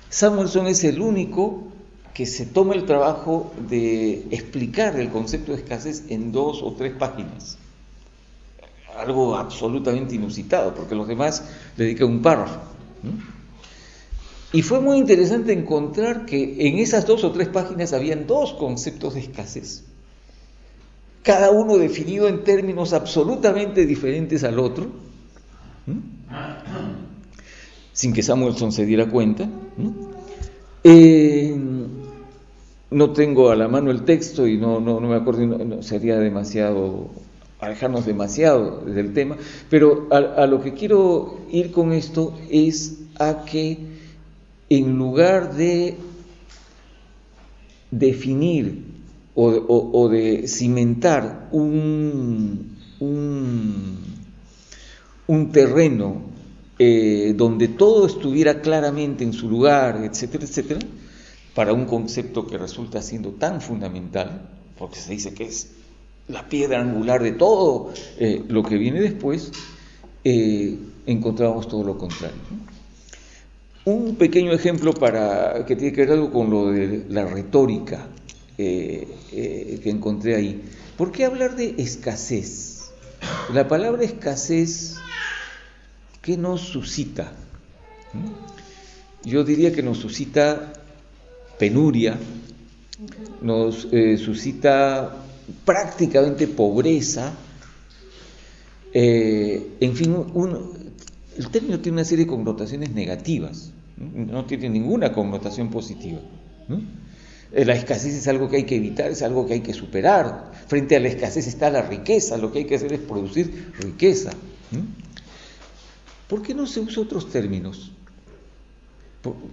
Samuelson es el único que se toma el trabajo de explicar el concepto de escasez en dos o tres páginas. Algo absolutamente inusitado, porque los demás dedican un párrafo. Y fue muy interesante encontrar que en esas dos o tres páginas habían dos conceptos de escasez cada uno definido en términos absolutamente diferentes al otro, sin que Samuelson se diera cuenta. Eh, no tengo a la mano el texto y no, no, me acuerdo, sería demasiado, alejarnos demasiado del tema, pero a, lo que quiero ir con esto es a que en lugar de definir o, de cimentar un, un, terreno eh, donde todo estuviera claramente en su lugar, etcétera, etcétera, para un concepto que resulta siendo tan fundamental, porque se dice que es la piedra angular de todo eh, lo que viene después, eh, encontramos todo lo contrario. Un pequeño ejemplo para que tiene que ver algo con lo de la retórica eh, que encontré ahí. ¿Por qué hablar de escasez? La palabra escasez, ¿qué nos suscita? Yo diría que nos suscita penuria, nos suscita prácticamente pobreza, en fin, el término tiene una serie de connotaciones negativas, no tiene ninguna connotación positiva. Eh, la escasez es algo que hay que evitar, es algo que hay que superar. Frente a la escasez está la riqueza, lo que hay que hacer es producir riqueza. ¿Por qué no se usa otros términos?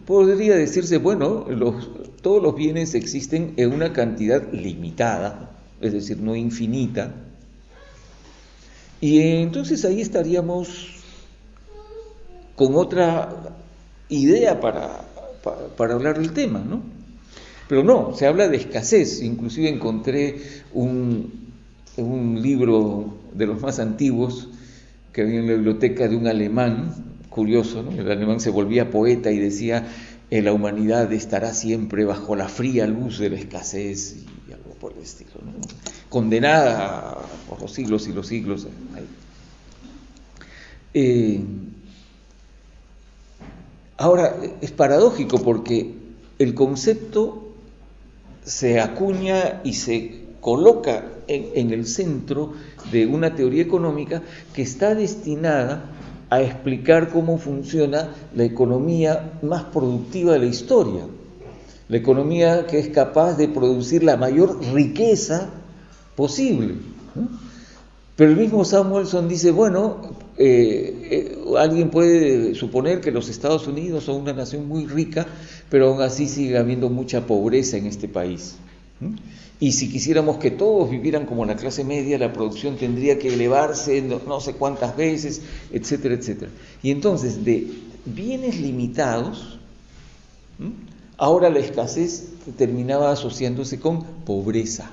Podría decirse, bueno, todos los bienes existen en una cantidad limitada, es decir, no infinita, y entonces ahí estaríamos con otra idea para, para hablar del tema, ¿no? Pero no, se habla de escasez. Inclusive encontré un, un libro de los más antiguos que había en la biblioteca de un alemán, curioso, ¿no? el alemán se volvía poeta y decía, eh, la humanidad estará siempre bajo la fría luz de la escasez condenada por los siglos y los siglos. Eh, ahora, es paradójico porque el concepto se acuña y se coloca en, el centro de una teoría económica que está destinada a explicar cómo funciona la economía más productiva de la historia, la economía que es capaz de producir la mayor riqueza posible. Pero el mismo Samuelson dice, bueno, eh, eh, alguien puede suponer que los Estados Unidos son una nación muy rica, pero aún así sigue habiendo mucha pobreza en este país. Y si quisiéramos que todos vivieran como la clase media, la producción tendría que elevarse no, sé cuántas veces, etcétera, etcétera. Y entonces, de bienes limitados, ahora la escasez terminaba asociándose con pobreza,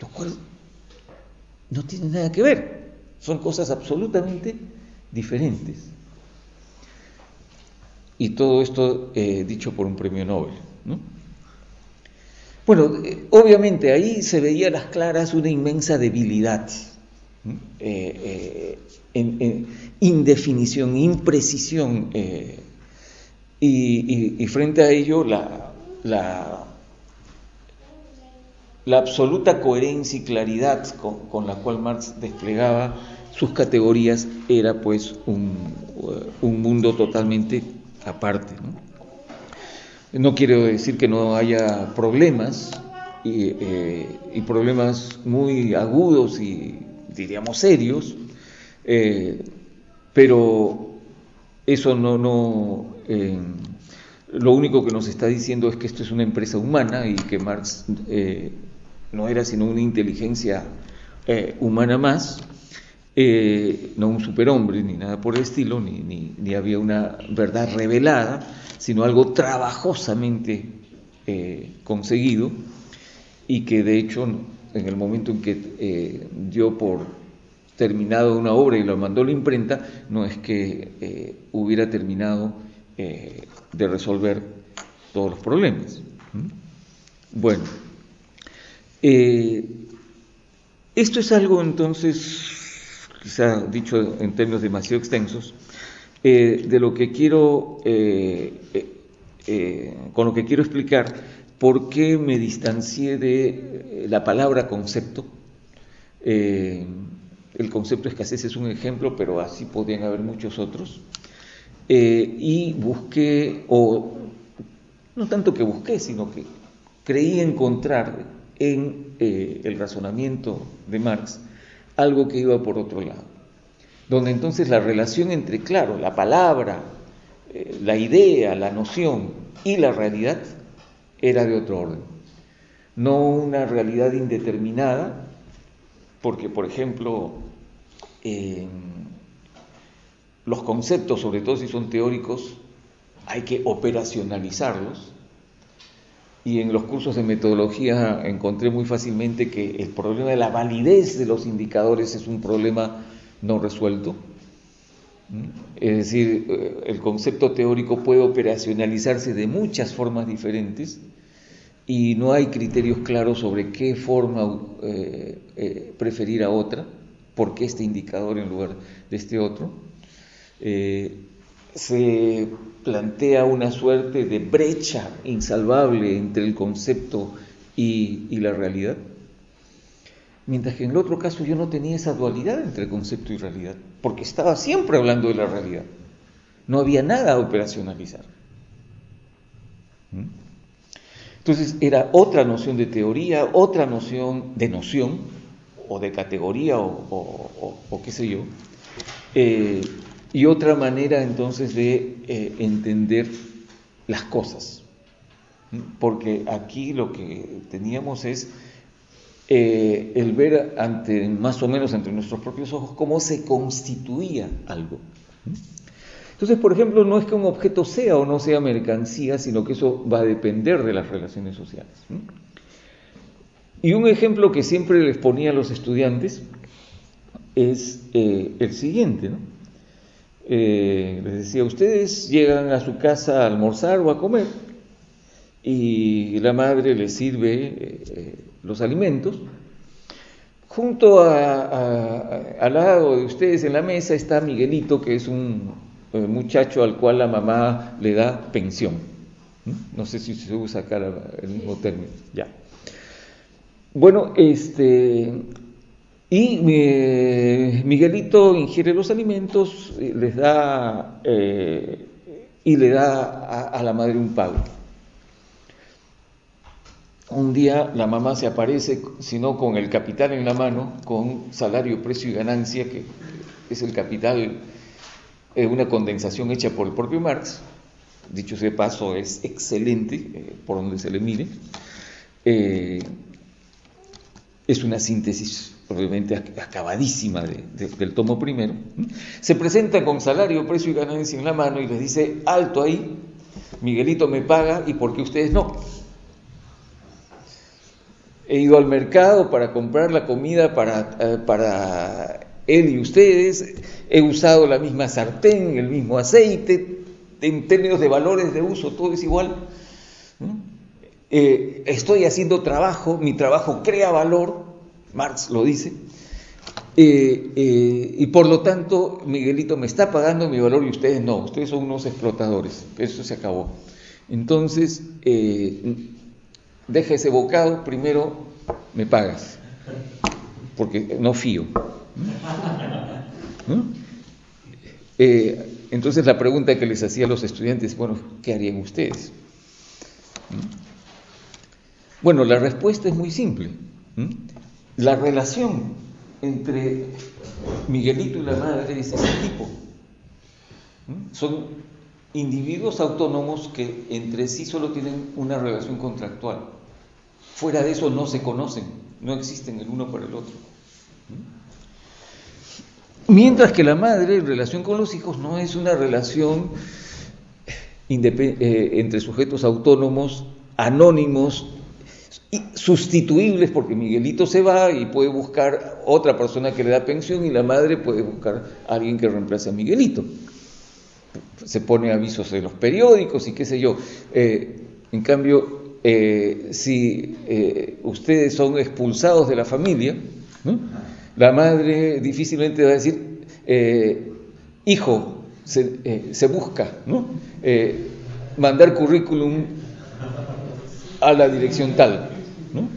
lo cual no tiene nada que ver, son cosas absolutamente diferentes. y todo esto eh, dicho por un premio Nobel. ¿no? Bueno, eh, obviamente ahí se veía a las claras una inmensa debilidad, eh, en, indefinición, imprecisión, y, frente a ello la, la, absoluta coherencia y claridad con, la cual Marx desplegaba sus categorías era pues un, un mundo totalmente aparte. ¿no? quiero decir que no haya problemas y, eh, problemas muy agudos y diríamos serios, eh, pero eso no, no eh, lo único que nos está diciendo es que esto es una empresa humana y que Marx no era sino una inteligencia humana más eh, no un superhombre ni nada por el estilo, ni, ni, había una verdad revelada, sino algo trabajosamente eh, conseguido y que de hecho en el momento en que eh, dio por terminado una obra y lo mandó a la imprenta, no es que hubiera terminado de resolver todos los problemas. Bueno, esto es algo entonces quizá dicho en términos demasiado extensos, eh, de lo que quiero, eh, eh, con lo que quiero explicar por qué me distancié de la palabra concepto. el concepto escasez es un ejemplo, pero así podrían haber muchos otros. Y busqué, o no tanto que busqué, sino que creí encontrar en el razonamiento de Marx algo que iba por otro lado. Donde entonces la relación entre, claro, la palabra, eh, la idea, la noción y la realidad era de otro orden. No una realidad indeterminada, porque, por ejemplo, los conceptos, sobre todo si son teóricos, hay que operacionalizarlos y en los cursos de metodología encontré muy fácilmente que el problema de la validez de los indicadores es un problema no resuelto. Es decir, eh, el concepto teórico puede operacionalizarse de muchas formas diferentes y no hay criterios claros sobre qué forma eh, eh, preferir a otra, por qué este indicador en lugar de este otro. Se plantea una suerte de brecha insalvable entre el concepto y, la realidad. Mientras que en el otro caso yo no tenía esa dualidad entre concepto y realidad, porque estaba siempre hablando de la realidad. No había nada a operacionalizar. ¿Mm? Entonces era otra noción de teoría, otra noción de noción, o de categoría, o, qué sé yo, eh, y otra manera entonces de eh, entender las cosas. Porque aquí lo que teníamos es eh, el ver más o menos entre nuestros propios ojos, cómo se constituía algo. Entonces, por ejemplo, no es que un objeto sea o no sea mercancía, sino que eso va a depender de las relaciones sociales. Y un ejemplo que siempre les ponía a los estudiantes es eh, el siguiente, ¿no? Eh, les decía, ustedes llegan a su casa a almorzar o a comer y la madre les sirve eh, los alimentos. Junto al lado de ustedes en la mesa está Miguelito, que es un eh, muchacho al cual la mamá le da pensión. ¿Mm? No sé si se usa acá el mismo término. Ya. Bueno, este, y eh, Miguelito ingiere los alimentos, eh, les da eh, y le da a, la madre un pago. Un día la mamá se aparece, si no con el capital en la mano, con salario, precio y ganancia, que es el capital, una condensación hecha por el propio Marx. Dicho sea paso, es excelente por donde se le mire. es una síntesis obviamente acabadísima del tomo primero, se presenta con salario, precio y ganancia en la mano y les dice, alto ahí, Miguelito me paga y por qué ustedes no. He ido al mercado para comprar la comida para, eh, para él y ustedes, he usado la misma sartén, el mismo aceite, en términos de valores de uso, todo es igual. Eh, estoy haciendo trabajo, mi trabajo crea valor, Marx lo dice, eh, eh, y por lo tanto Miguelito me está pagando mi valor y ustedes no, ustedes son unos explotadores, eso se acabó. Entonces, deja ese bocado, primero me pagas, porque no fío. entonces la pregunta que les hacía a los estudiantes, bueno, ¿qué harían ustedes? Bueno, la respuesta es muy simple. La relación entre Miguelito y la madre es ese tipo. Son individuos autónomos que entre sí solo tienen una relación contractual. Fuera de eso no se conocen, no existen el uno para el otro. Mientras que la madre en relación con los hijos no es una relación eh, entre sujetos autónomos, anónimos, sustituibles porque Miguelito se va y puede buscar otra persona que le da pensión y la madre puede buscar a alguien que reemplace a Miguelito. Se pone avisos en los periódicos y qué sé yo. Eh, en cambio, eh, si eh, ustedes son expulsados de la familia, la madre difícilmente va a decir, hijo, se, se busca, ¿no? mandar currículum a la dirección tal. ¿No?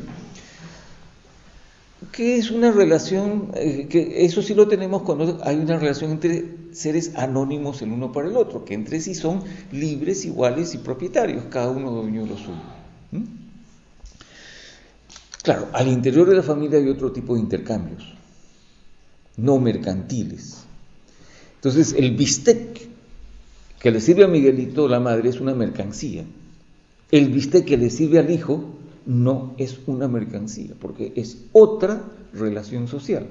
que es una relación, eh, que eso sí lo tenemos cuando hay una relación entre seres anónimos el uno para el otro, que entre sí son libres, iguales y propietarios, cada uno dueño de lo suyo. Claro, al interior de la familia hay otro tipo de intercambios, no mercantiles. Entonces, el bistec que le sirve a Miguelito la madre es una mercancía. El bistec que le sirve al hijo no es una mercancía, porque es otra relación social.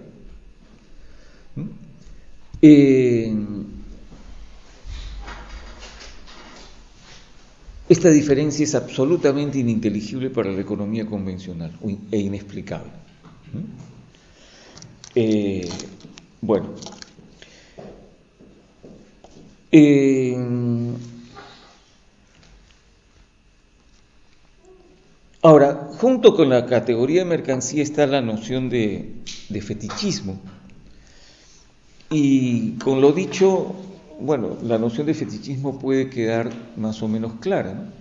¿Mm? Eh, esta diferencia es absolutamente ininteligible para la economía convencional e inexplicable. ¿Mm? Eh, bueno, eh, Ahora, junto con la categoría de mercancía está la noción de, fetichismo. Y con lo dicho, bueno, la noción de fetichismo puede quedar más o menos clara.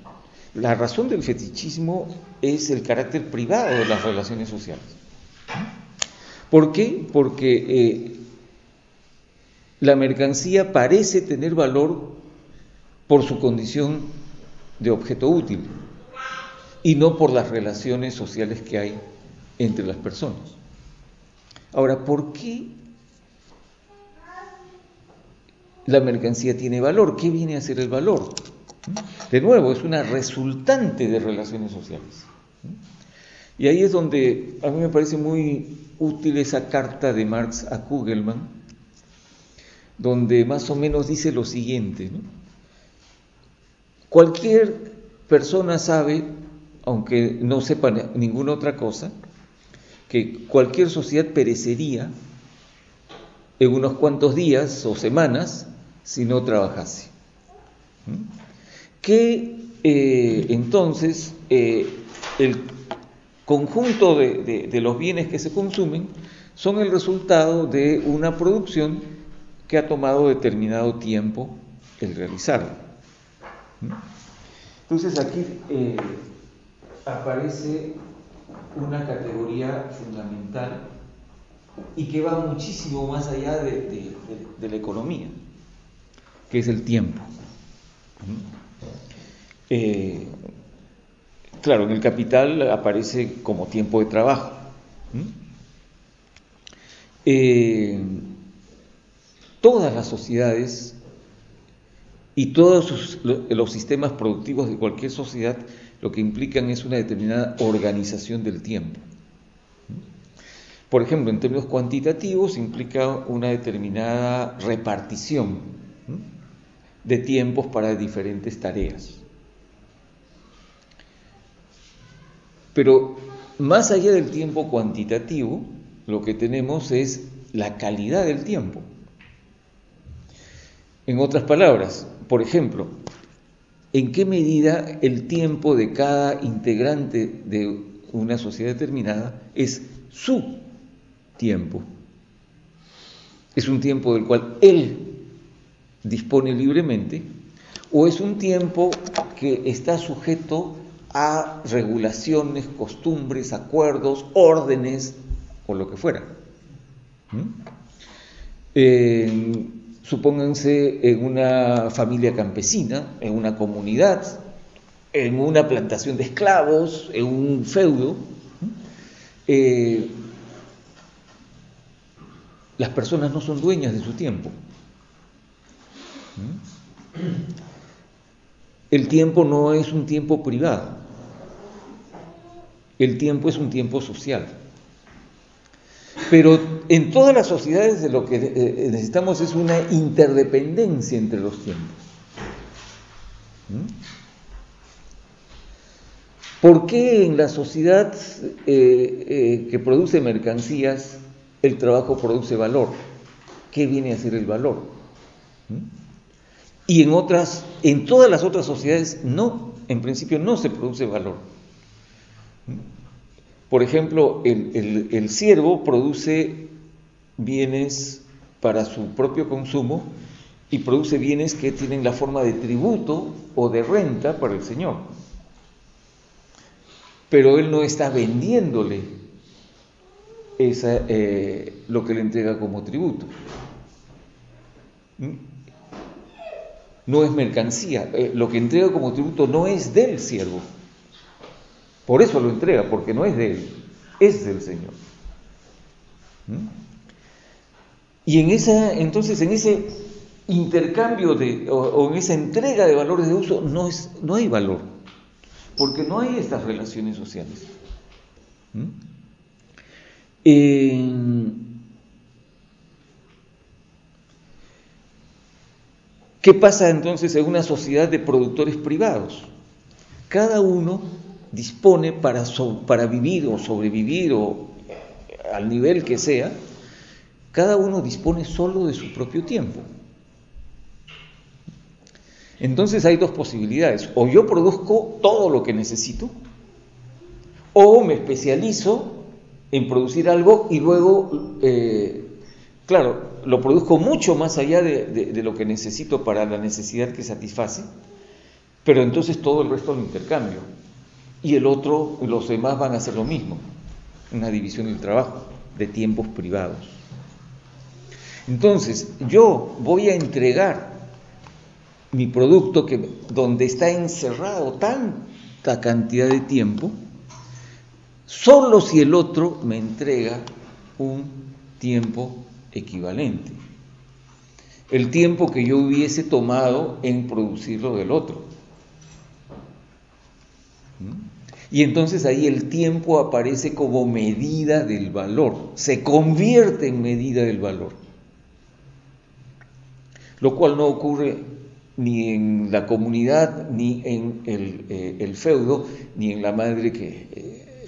La razón del fetichismo es el carácter privado de las relaciones sociales. ¿Por qué? Porque eh, la mercancía parece tener valor por su condición de objeto útil y no por las relaciones sociales que hay entre las personas. Ahora, ¿por qué la mercancía tiene valor? ¿Qué viene a ser el valor? De nuevo, es una resultante de relaciones sociales. Y ahí es donde a mí me parece muy útil esa carta de Marx a Kugelman, donde más o menos dice lo siguiente. Cualquier persona sabe aunque no sepa ninguna otra cosa, que cualquier sociedad perecería en unos cuantos días o semanas si no trabajase. ¿Mm? Que eh, entonces eh, el conjunto de, los bienes que se consumen son el resultado de una producción que ha tomado determinado tiempo el realizarla. ¿Mm? Entonces aquí eh, aparece una categoría fundamental y que va muchísimo más allá de, la economía, que es el tiempo. Eh, claro, en el capital aparece como tiempo de trabajo. Eh, todas las sociedades y todos los sistemas productivos de cualquier sociedad lo que implican es una determinada organización del tiempo. Por ejemplo, en términos cuantitativos implica una determinada repartición de tiempos para diferentes tareas. Pero más allá del tiempo cuantitativo, lo que tenemos es la calidad del tiempo. En otras palabras, por ejemplo, en qué medida el tiempo de cada integrante de una sociedad determinada es su tiempo. Es un tiempo del cual él dispone libremente o es un tiempo que está sujeto a regulaciones, costumbres, acuerdos, órdenes o lo que fuera. ¿Mm? Supónganse en una familia campesina, en una comunidad, en una plantación de esclavos, en un feudo, eh, las personas no son dueñas de su tiempo. El tiempo no es un tiempo privado. El tiempo es un tiempo social. Pero en todas las sociedades de lo que eh, necesitamos es una interdependencia entre los tiempos. ¿Por qué en la sociedad eh, eh, que produce mercancías el trabajo produce valor? ¿Qué viene a ser el valor? Y en otras, en todas las otras sociedades no, en principio no se produce valor. Por ejemplo, el, el siervo produce bienes para su propio consumo y produce bienes que tienen la forma de tributo o de renta para el Señor pero él no está vendiéndole esa, eh, lo que le entrega como tributo. No es mercancía, eh, lo que entrega como tributo no es del siervo. Por eso lo entrega, porque no es de él, es del Señor. ¿Mm? Y en esa, entonces, en ese intercambio de, o, en esa entrega de valores de uso no, es, no hay valor porque no hay estas relaciones sociales. ¿Mm? ¿Qué pasa entonces en una sociedad de productores privados? Cada uno dispone para, para vivir o sobrevivir o al nivel que sea, cada uno dispone solo de su propio tiempo. Entonces hay dos posibilidades. O yo produzco todo lo que necesito, o me especializo en producir algo y luego, eh, claro, lo produzco mucho más allá de, lo que necesito para la necesidad que satisface, pero entonces todo el resto lo intercambio. Y el otro, los demás van a hacer lo mismo, una división del trabajo, de tiempos privados. Entonces, yo voy a entregar mi producto que, donde está encerrado tanta cantidad de tiempo, solo si el otro me entrega un tiempo equivalente. El tiempo que yo hubiese tomado en producirlo del otro. ¿Mm? Y entonces ahí el tiempo aparece como medida del valor, se convierte en medida del valor. Lo cual no ocurre ni en la comunidad, ni en el, eh, feudo, ni en la madre que, eh,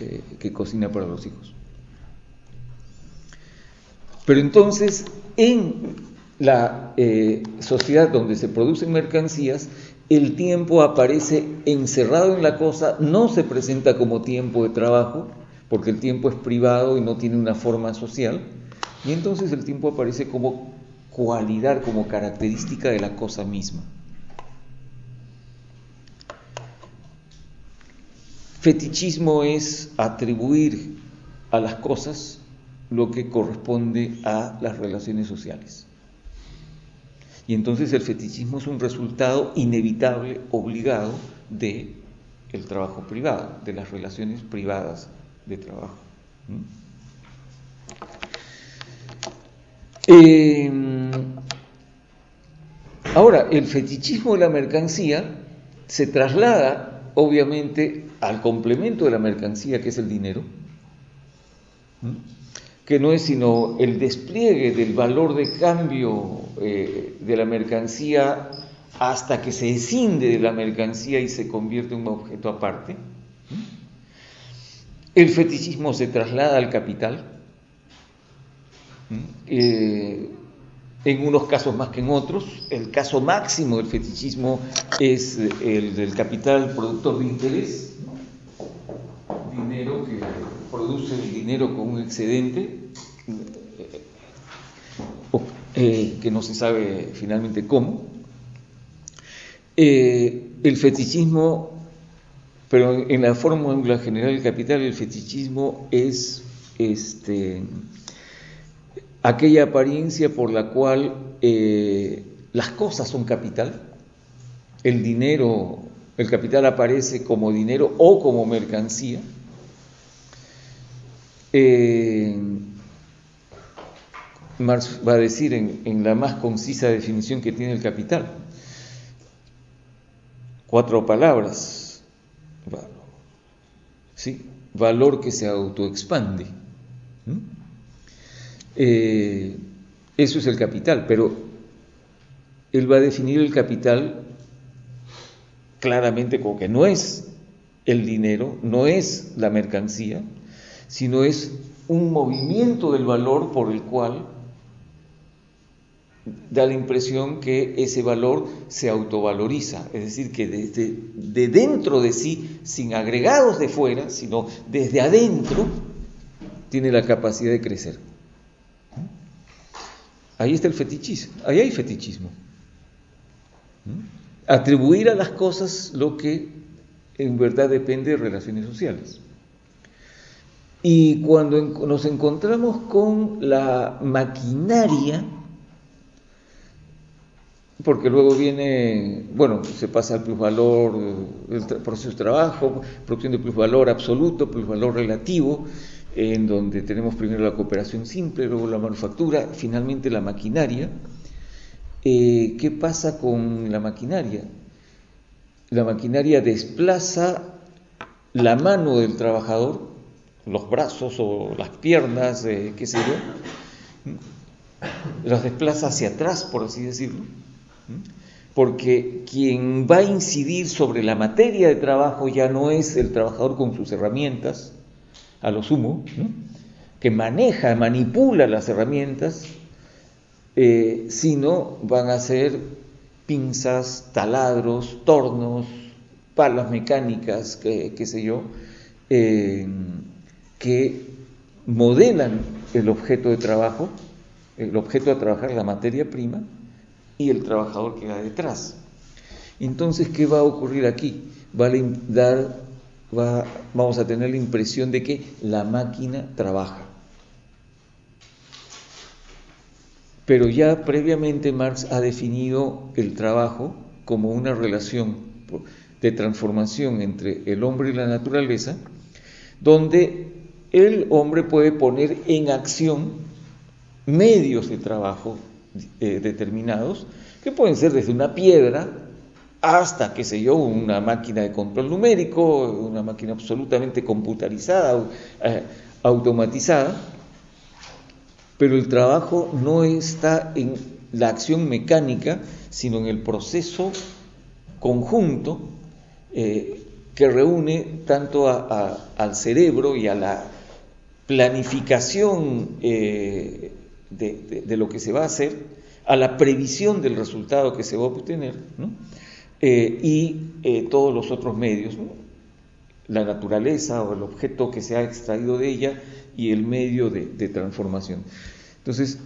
eh, que cocina para los hijos. Pero entonces, en la sociedad donde se producen mercancías, el tiempo aparece encerrado en la cosa, no se presenta como tiempo de trabajo, porque el tiempo es privado y no tiene una forma social, y entonces el tiempo aparece como como característica de la cosa misma. Fetichismo es atribuir a las cosas lo que corresponde a las relaciones sociales. Y entonces el fetichismo es un resultado inevitable, obligado de el trabajo privado, de las relaciones privadas de trabajo. Eh, ahora, el fetichismo de la mercancía se traslada, obviamente, al complemento de la mercancía, que es el dinero, que no es sino el despliegue del valor de cambio eh, de la mercancía hasta que se escinde de la mercancía y se convierte en un objeto aparte. El fetichismo se traslada al capital, eh, en unos casos más que en otros. El caso máximo del fetichismo es el del capital productor de interés, dinero que produce el dinero con un excedente, eh, que no se sabe finalmente cómo. Eh, el fetichismo, pero en la fórmula general del capital, el fetichismo es este, aquella apariencia por la cual eh, las cosas son capital, el dinero, el capital aparece como dinero o como mercancía. Eh, Marx va a decir en, la más concisa definición que tiene el capital, cuatro palabras, ¿sí? valor que se autoexpande. Eh, eso es el capital, pero él va a definir el capital claramente como que no es el dinero, no es la mercancía, sino es un movimiento del valor por el cual da la impresión que ese valor se autovaloriza, es decir, que desde de dentro de sí, sin agregados de fuera, sino desde adentro, tiene la capacidad de crecer. Ahí está el fetichismo, ahí hay fetichismo. Atribuir a las cosas lo que en verdad depende de relaciones sociales. Y cuando nos encontramos con la maquinaria, porque luego viene, bueno, se pasa al plusvalor, el proceso de trabajo, producción de plusvalor absoluto, plusvalor relativo, en donde tenemos primero la cooperación simple, luego la manufactura, finalmente la maquinaria. Eh, ¿Qué pasa con la maquinaria? La maquinaria desplaza la mano del trabajador, los brazos o las piernas, eh, qué sé yo, las desplaza hacia atrás, por así decirlo, porque quien va a incidir sobre la materia de trabajo ya no es el trabajador con sus herramientas, a lo sumo, que maneja, manipula las herramientas, eh, sino van a ser pinzas, taladros, tornos, palas mecánicas, qué sé yo, eh, que modelan el objeto de trabajo, el objeto de trabajar, la materia prima, y el trabajador que va detrás. Entonces, ¿qué va a ocurrir aquí? Va a dar vamos a tener la impresión de que la máquina trabaja. Pero ya previamente Marx ha definido el trabajo como una relación de transformación entre el hombre y la naturaleza, donde el hombre puede poner en acción medios de trabajo eh, determinados, que pueden ser desde una piedra hasta, qué sé yo, una máquina de control numérico, una máquina absolutamente computarizada, eh, automatizada, pero el trabajo no está en la acción mecánica, sino en el proceso conjunto eh, que reúne tanto al cerebro y a la planificación eh, de, lo que se va a hacer, a la previsión del resultado que se va a obtener, ¿no? Eh, y eh, todos los otros medios, la naturaleza o el objeto que se ha extraído de ella y el medio de, transformación. Entonces,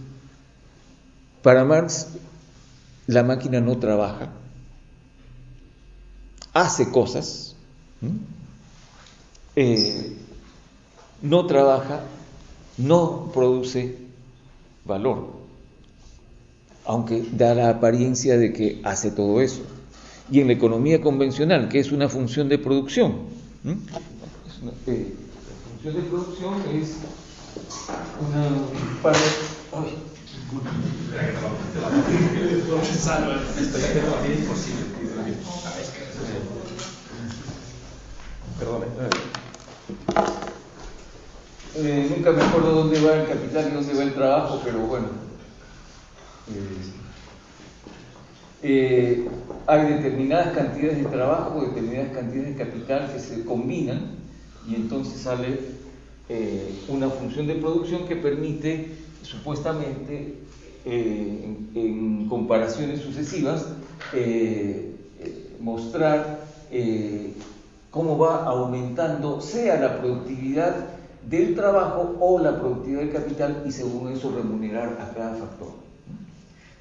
para Marx, la máquina no trabaja, hace cosas, eh, no trabaja, no produce valor, aunque da la apariencia de que hace todo eso y en la economía convencional, que es una función de producción. Eh, la función de producción es una para, ay, Perdón. Eh, nunca me acuerdo dónde va el capital y dónde va el trabajo, pero bueno. Eh, eh, hay determinadas cantidades de trabajo, determinadas cantidades de capital que se combinan y entonces sale eh, una función de producción que permite supuestamente eh, en, comparaciones sucesivas mostrar cómo va aumentando sea la productividad del trabajo o la productividad del capital y según eso remunerar a cada factor.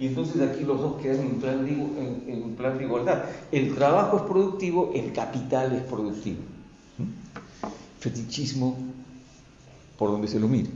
Y entonces aquí los dos quedan en plan, de, en, plan de igualdad. El trabajo es productivo, el capital es productivo. Fetichismo por donde se lo mire.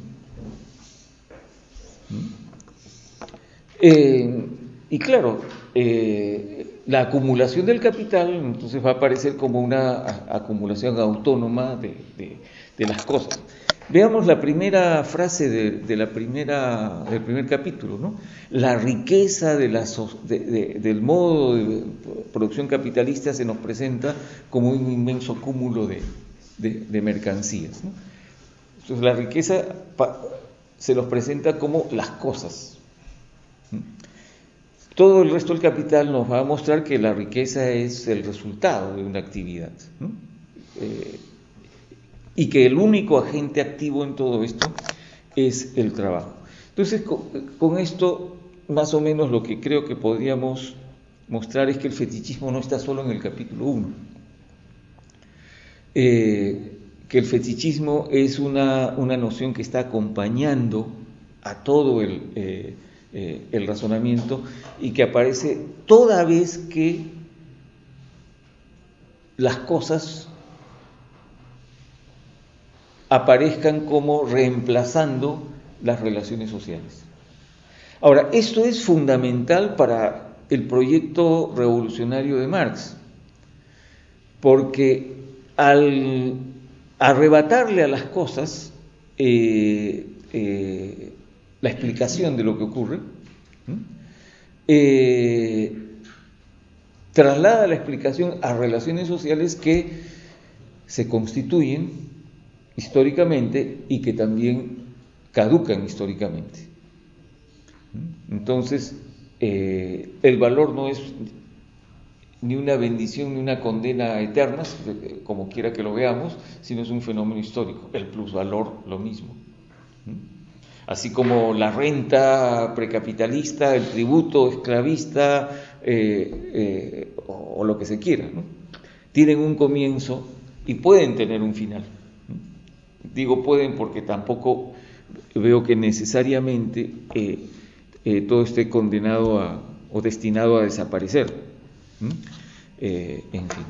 Eh, y claro, eh, la acumulación del capital entonces va a aparecer como una acumulación autónoma de las cosas. Veamos la primera frase del primer capítulo, ¿no? La riqueza del modo de producción capitalista se nos presenta como un inmenso cúmulo de, mercancías. Entonces la riqueza se nos presenta como las cosas. Todo el resto del capital nos va a mostrar que la riqueza es el resultado de una actividad. Eh, y que el único agente activo en todo esto es el trabajo. Entonces, con, esto, más o menos lo que creo que podríamos mostrar es que el fetichismo no está solo en el capítulo 1, eh, que el fetichismo es una, noción que está acompañando a todo el, eh, eh, el razonamiento y que aparece toda vez que las cosas aparezcan como reemplazando las relaciones sociales. Ahora, esto es fundamental para el proyecto revolucionario de Marx, porque al arrebatarle a las cosas eh, eh, la explicación de lo que ocurre, eh, traslada la explicación a relaciones sociales que se constituyen históricamente y que también caducan históricamente. Entonces, eh, el valor no es ni una bendición ni una condena eterna, como quiera que lo veamos, sino es un fenómeno histórico. El plusvalor, lo mismo. Así como la renta precapitalista, el tributo esclavista eh, eh, o, lo que se quiera, tienen un comienzo y pueden tener un final. Digo pueden porque tampoco veo que necesariamente eh, eh, todo esté condenado a, o destinado a desaparecer. Eh, en fin.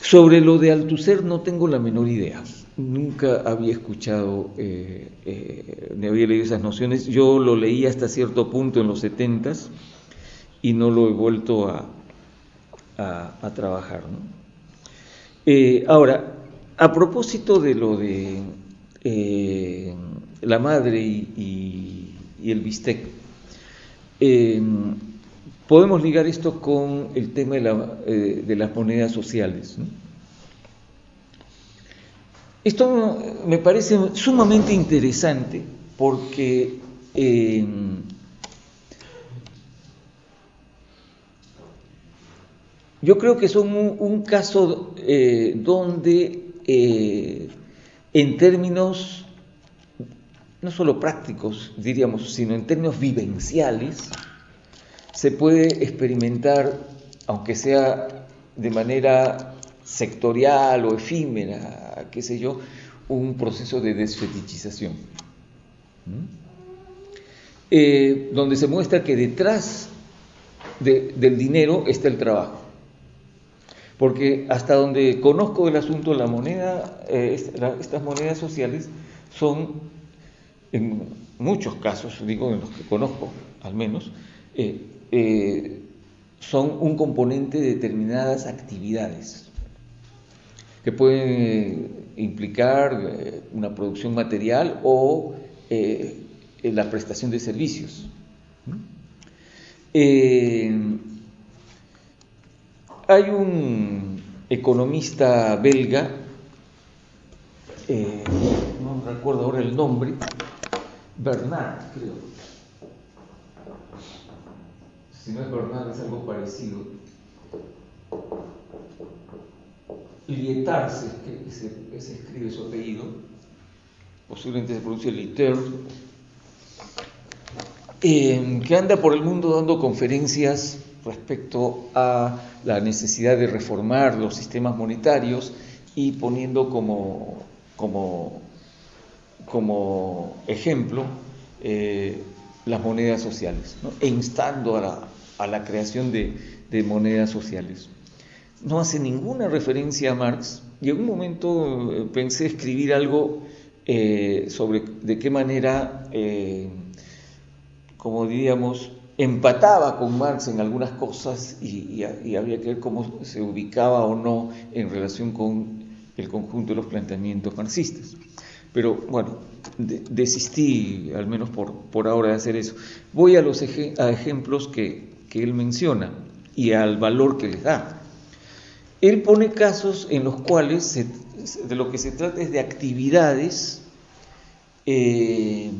Sobre lo de Althusser no tengo la menor idea. Nunca había escuchado ni había leído esas nociones. Yo lo leí hasta cierto punto en los setentas y no lo he vuelto a, a, trabajar. ahora, a propósito de lo de eh, la madre y, el bistec, em, podemos ligar esto con el tema de, eh, las monedas sociales. Esto me parece sumamente interesante porque em, yo creo que son un, caso eh, donde eh, en términos no solo prácticos, diríamos, sino en términos vivenciales, se puede experimentar, aunque sea de manera sectorial o efímera, qué sé yo, un proceso de desfetichización, eh, donde se muestra que detrás del dinero está el trabajo porque hasta donde conozco el asunto, la moneda, eh, estas monedas sociales son, en muchos casos, digo en los que conozco al menos, eh, eh, son un componente de determinadas actividades que pueden implicar una producción material o la prestación de servicios. Hay un economista belga, eh, no recuerdo ahora el nombre, Bernard, creo. Si no es Bernard, es algo parecido. Lietard que se, escribe su apellido, posiblemente se pronuncia Liter, eh, que anda por el mundo dando conferencias respecto a la necesidad de reformar los sistemas monetarios y poniendo como, como, como ejemplo eh, las monedas sociales, e instando a la, a la creación de, de, monedas sociales. No hace ninguna referencia a Marx y en un momento eh, pensé escribir algo eh, sobre de qué manera, como diríamos, empataba con Marx en algunas cosas y, habría que ver cómo se ubicaba o no en relación con el conjunto de los planteamientos marxistas. Pero bueno, de, desistí al menos por, por, ahora de hacer eso. Voy a los ej a ejemplos que, que él menciona y al valor que les da. Él pone casos en los cuales de lo que se trata es de actividades eh,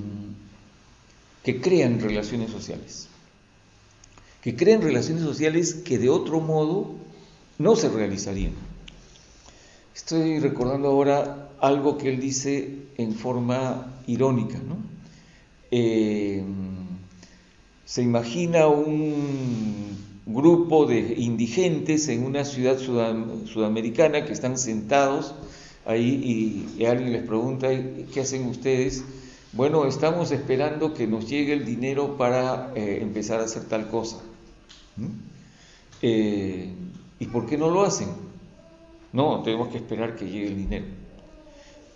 que crean relaciones sociales que crean relaciones sociales que de otro modo no se realizarían. Estoy recordando ahora algo que él dice en forma irónica, ¿no? Eh, se imagina un grupo de indigentes en una ciudad sudamericana que están sentados ahí y, y alguien les pregunta, ¿qué hacen ustedes? Bueno, estamos esperando que nos llegue el dinero para eh, empezar a hacer tal cosa. Eh, ¿Y por qué no lo hacen? No, tenemos que esperar que llegue el dinero.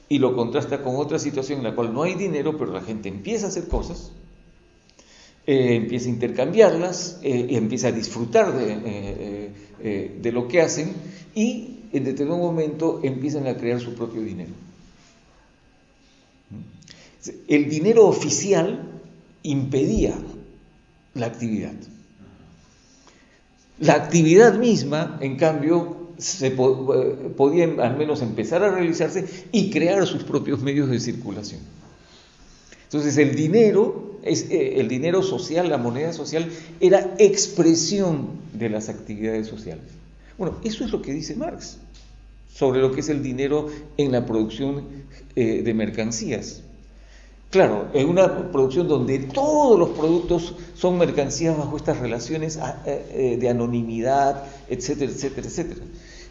Y lo contrasta con otra situación en la cual no hay dinero, pero la gente empieza a hacer cosas, eh, empieza a intercambiarlas, eh, empieza a disfrutar de, de lo que hacen y en determinado momento empiezan a crear su propio dinero. El dinero oficial impedía la actividad. La actividad misma, en cambio, se po podía al menos empezar a realizarse y crear sus propios medios de circulación. Entonces el dinero, eh, el dinero social, la moneda social, era expresión de las actividades sociales. Bueno, eso es lo que dice Marx sobre lo que es el dinero en la producción eh, de mercancías. Claro, en una producción donde todos los productos son mercancías bajo estas relaciones ah, eh, eh, de anonimidad, etcétera, etcétera, etcétera.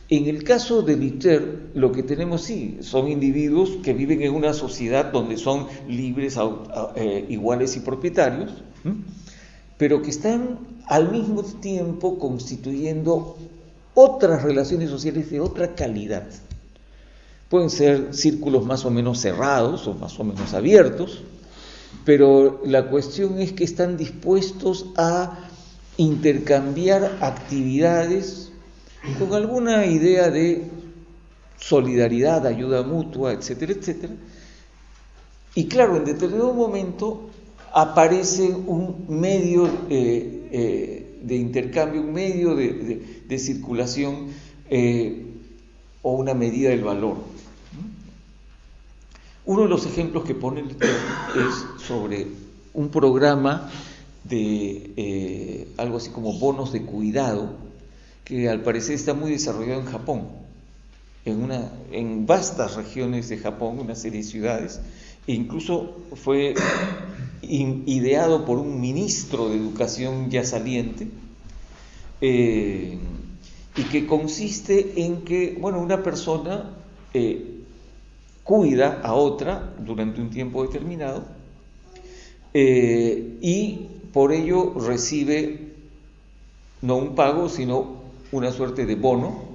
En el caso de Liter, lo que tenemos sí, son individuos que viven en una sociedad donde son libres, eh, iguales y propietarios, pero que están al mismo tiempo constituyendo otras relaciones sociales de otra calidad. Pueden ser círculos más o menos cerrados o más o menos abiertos, pero la cuestión es que están dispuestos a intercambiar actividades con alguna idea de solidaridad, ayuda mutua, etcétera, etcétera. Y claro, en determinado momento aparece un medio eh, eh, de intercambio, un medio de, circulación eh, o una medida del valor. Uno de los ejemplos que pone el es sobre un programa de eh, algo así como bonos de cuidado que al parecer está muy desarrollado en Japón, en, una, en vastas regiones de Japón, una serie de ciudades, e incluso fue ideado por un ministro de educación ya saliente, eh, y que consiste en que, bueno, una persona eh, cuida a otra durante un tiempo determinado eh, y por ello recibe no un pago, sino una suerte de bono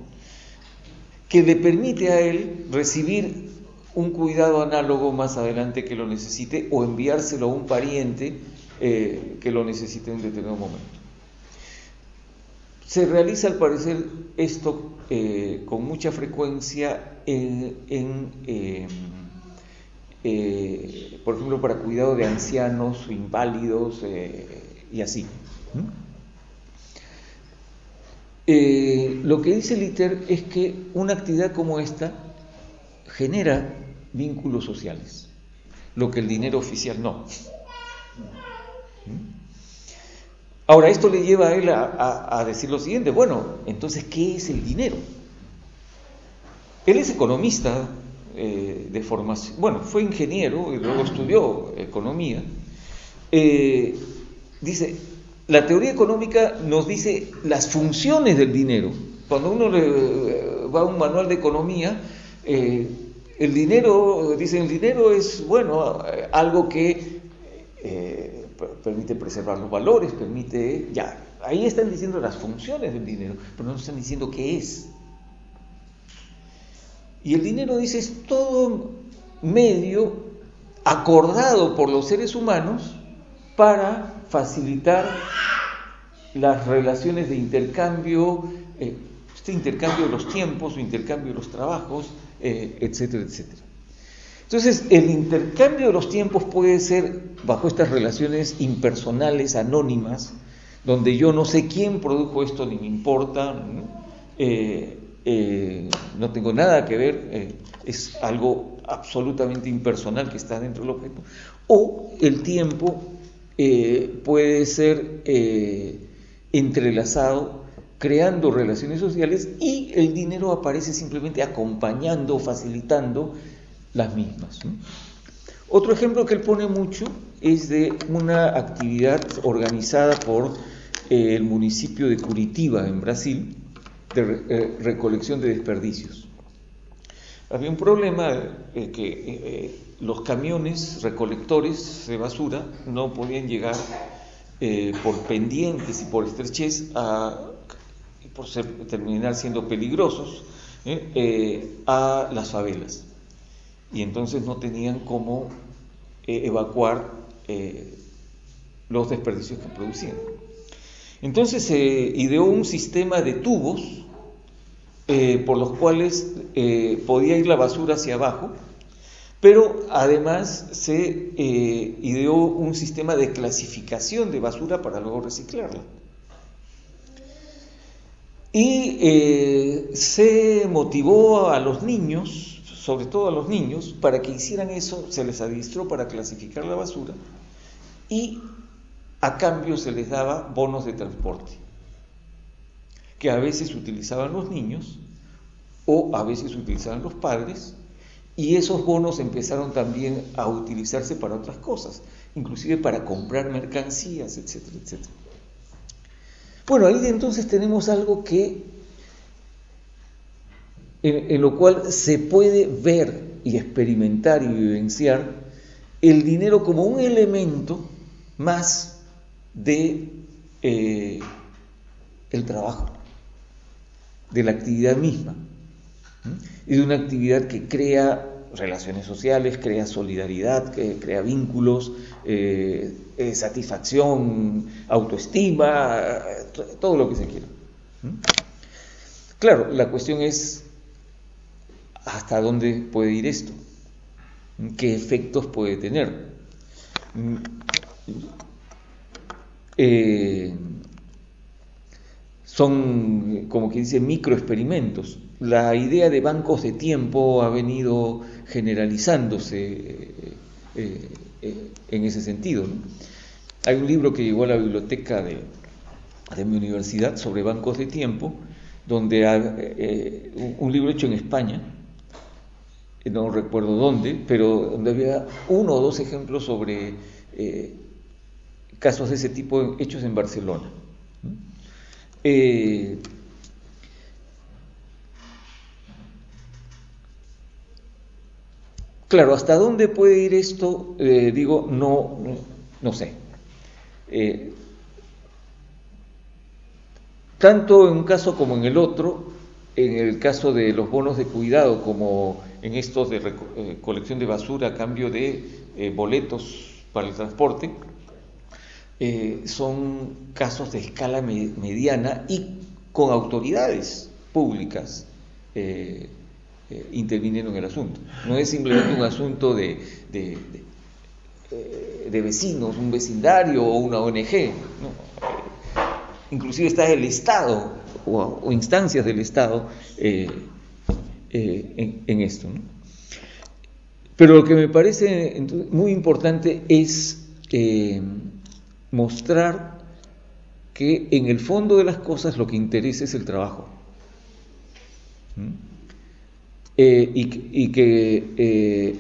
que le permite a él recibir un cuidado análogo más adelante que lo necesite o enviárselo a un pariente eh, que lo necesite en determinado momento. Se realiza al parecer esto eh, con mucha frecuencia en, eh, eh, por ejemplo, para cuidado de ancianos, inválidos y así. lo que dice Liter es que una actividad como esta genera vínculos sociales, lo que el dinero oficial no. Ahora, esto le lleva a él a, decir lo siguiente, bueno, entonces, ¿qué es el dinero? Él es economista, eh, de formación, bueno, fue ingeniero y luego estudió economía, eh, dice, la teoría económica nos dice las funciones del dinero. Cuando uno le, va a un manual de economía, eh, el dinero, dicen, el dinero es, bueno, algo que permite preservar los valores, permite, ya, ahí están diciendo las funciones del dinero, pero no están diciendo qué es. Y el dinero, dice, es todo medio acordado por los seres humanos para facilitar las relaciones de intercambio, eh, este intercambio de los tiempos, intercambio de los trabajos, eh, etcétera, etcétera. Entonces, el intercambio de los tiempos puede ser bajo estas relaciones impersonales, anónimas, donde yo no sé quién produjo esto ni me importa, eh, eh, no tengo nada que ver, eh, es algo absolutamente impersonal que está dentro del objeto, o el tiempo puede ser entrelazado, creando relaciones sociales y el dinero aparece simplemente acompañando, facilitando las mismas. Otro ejemplo que él pone mucho es de una actividad organizada por eh, el municipio de Curitiba, en Brasil, de eh, recolección de desperdicios. Había un problema eh, que los camiones recolectores de basura no podían llegar por pendientes y por estrechez a, por terminar siendo peligrosos a las favelas y entonces no tenían cómo eh, evacuar eh, los desperdicios que producían. Entonces se ideó un sistema de tubos eh, por los cuales podía ir la basura hacia abajo, pero además se ideó un sistema de clasificación de basura para luego reciclarla. Y se motivó a los niños sobre todo a los niños, para que hicieran eso, se les adiestró para clasificar la basura y a cambio se les daba bonos de transporte, que a veces utilizaban los niños o a veces utilizaban los padres, y esos bonos empezaron también a utilizarse para otras cosas, inclusive para comprar mercancías, etcétera, etcétera. Bueno, ahí entonces tenemos algo que en, lo cual se puede ver y experimentar y vivenciar el dinero como un elemento más de eh, el trabajo, de la actividad misma, y de una actividad que crea relaciones sociales, crea solidaridad, que crea vínculos, eh, eh, satisfacción, autoestima, todo lo que se quiera. Claro, la cuestión es ¿Hasta dónde puede ir esto? ¿Qué efectos puede tener? Eh, son, como que dice, microexperimentos. La idea de bancos de tiempo ha venido generalizándose eh, eh, en ese sentido. Hay un libro que llegó a la biblioteca de, mi universidad sobre bancos de tiempo, donde un libro hecho en España, no recuerdo dónde, pero donde había uno o dos ejemplos sobre eh, casos de ese tipo hechos en Barcelona. Eh, claro, ¿hasta dónde puede ir esto? Eh, digo, no, no, sé. tanto en un caso como en el otro, en el caso de los bonos de cuidado como en estos de eh, colección de basura a cambio de eh, boletos para el transporte, eh, son casos de escala mediana y con autoridades públicas interviniendo en el asunto. No es simplemente un asunto de, de, vecinos, un vecindario o una ONG. Inclusive está el Estado o, instancias del Estado eh, en, esto. Pero lo que me parece muy importante es eh, mostrar que en el fondo de las cosas lo que interesa es el trabajo. Eh, y, que,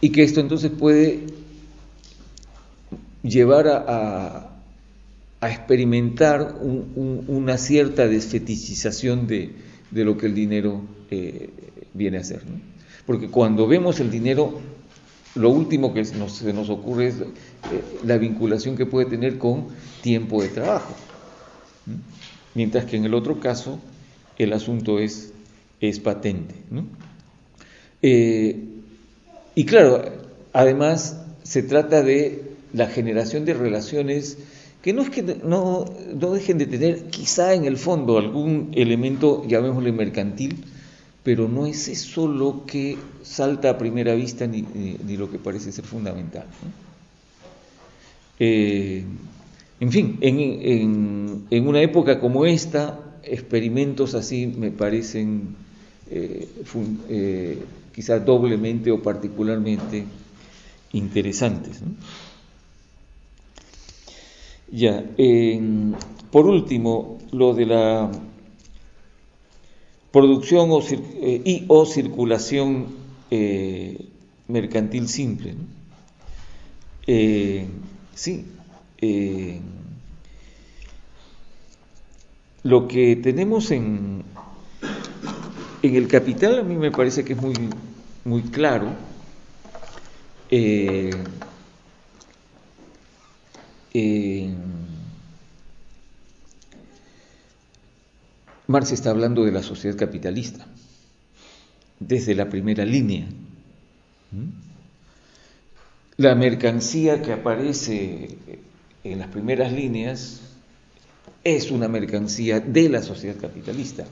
y que esto entonces puede llevar a, a, experimentar una cierta desfetichización de, de, lo que el dinero eh, viene a. ¿no? Porque cuando vemos el dinero, lo último que nos, se nos ocurre es la vinculación que puede tener con tiempo de trabajo. Mientras que en el otro caso el asunto es es patente. Eh, y claro, además se trata de la generación de relaciones que no es que no, no, dejen de tener quizá en el fondo algún elemento, llamémosle mercantil, pero no es eso lo que salta a primera vista ni, ni, lo que parece ser fundamental. Eh, en fin, en, en, en, una época como esta, experimentos así me parecen eh, eh, quizás doblemente o particularmente interesantes. Ya, por último, lo de la producción o, eh, y o circulación eh, mercantil simple. sí, lo que tenemos en, en el capital a mí me parece que es muy, muy claro. Eh, Marx está hablando de la sociedad capitalista desde la primera línea. La mercancía que aparece en las primeras líneas es una mercancía de la sociedad capitalista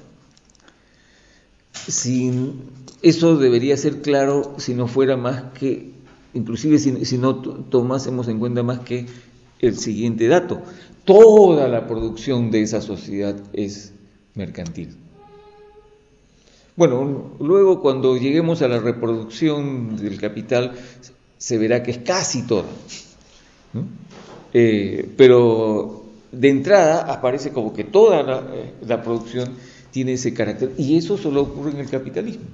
sin, eso debería ser claro si no fuera más que, inclusive si, si no tomásemos en cuenta más que el siguiente dato, toda la producción de esa sociedad es mercantil. Bueno, luego cuando lleguemos a la reproducción del capital, se verá que es casi toda. Eh, pero de entrada aparece como que toda eh, la producción tiene ese carácter. Y eso solo ocurre en el capitalismo.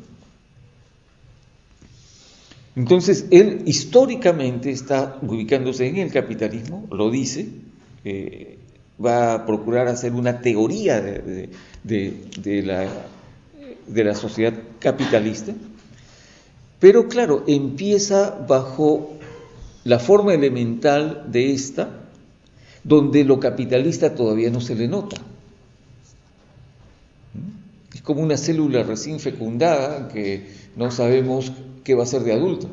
Entonces, él históricamente está ubicándose en el capitalismo, lo dice, eh, va a procurar hacer una teoría de, la, de la sociedad capitalista, pero claro, empieza bajo la forma elemental de esta, donde lo capitalista todavía no se le nota. Como una célula recién fecundada que no sabemos qué va a ser de adulto,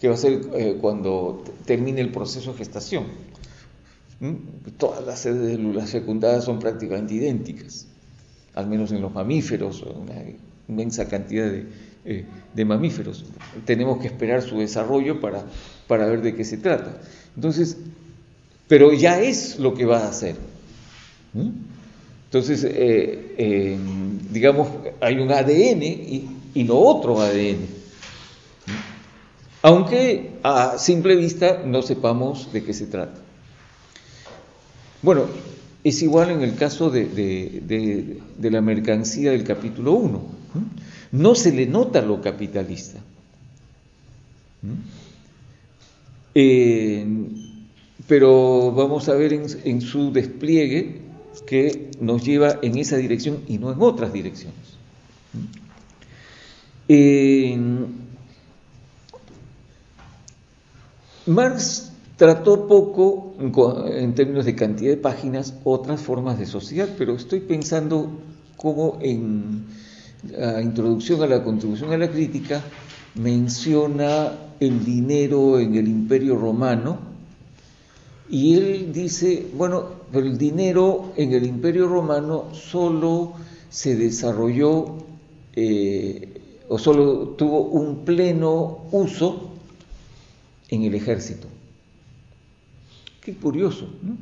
qué va a ser eh, cuando termine el proceso de gestación. ¿Mm? Todas las células fecundadas son prácticamente idénticas, al menos en los mamíferos, una inmensa cantidad de, eh, mamíferos. Tenemos que esperar su desarrollo para, para ver de qué se trata. Entonces, pero ya es lo que va a hacer. ¿Mm? Entonces, eh, digamos, hay un ADN y, lo otro ADN. Aunque a simple vista no sepamos de qué se trata. Bueno, es igual en el caso de, la mercancía del capítulo 1. No se le nota lo capitalista. pero vamos a ver en su despliegue que nos lleva en esa dirección y no en otras direcciones. Marx trató poco en términos de cantidad de páginas otras formas de sociedad, pero estoy pensando cómo en la introducción a la contribución a la crítica menciona el dinero en el imperio romano y él dice, bueno, pero el dinero en el imperio romano solo se desarrolló eh, o solo tuvo un pleno uso en el ejército. Qué curioso, ¿no?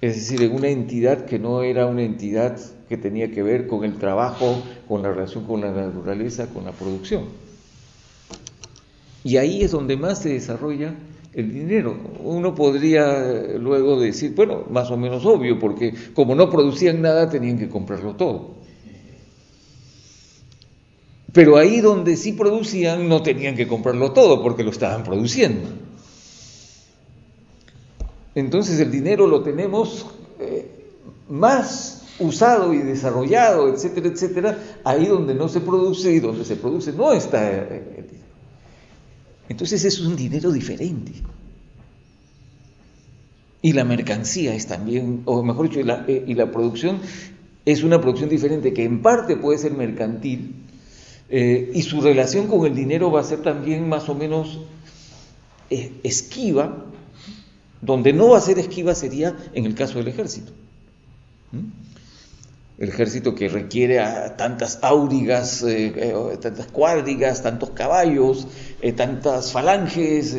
Es decir, en una entidad que no era una entidad que tenía que ver con el trabajo, con la relación con la naturaleza, con la producción. Y ahí es donde más se desarrolla el dinero. Uno podría luego decir, bueno, más o menos obvio, porque como no producían nada tenían que comprarlo todo. Pero ahí donde sí producían no tenían que comprarlo todo porque lo estaban produciendo. Entonces el dinero lo tenemos eh, más usado y desarrollado, etcétera, etcétera, ahí donde no se produce y donde se produce no está dinero. Entonces es un dinero diferente. Y la mercancía es también, o mejor dicho, y la, eh, y la producción es una producción diferente que en parte puede ser mercantil eh, y su relación con el dinero va a ser también más o menos eh, esquiva, donde no va a ser esquiva sería en el caso del ejército. El ejército que requiere a tantas áurigas, tantas cuadrigas, tantos caballos, tantas falanges,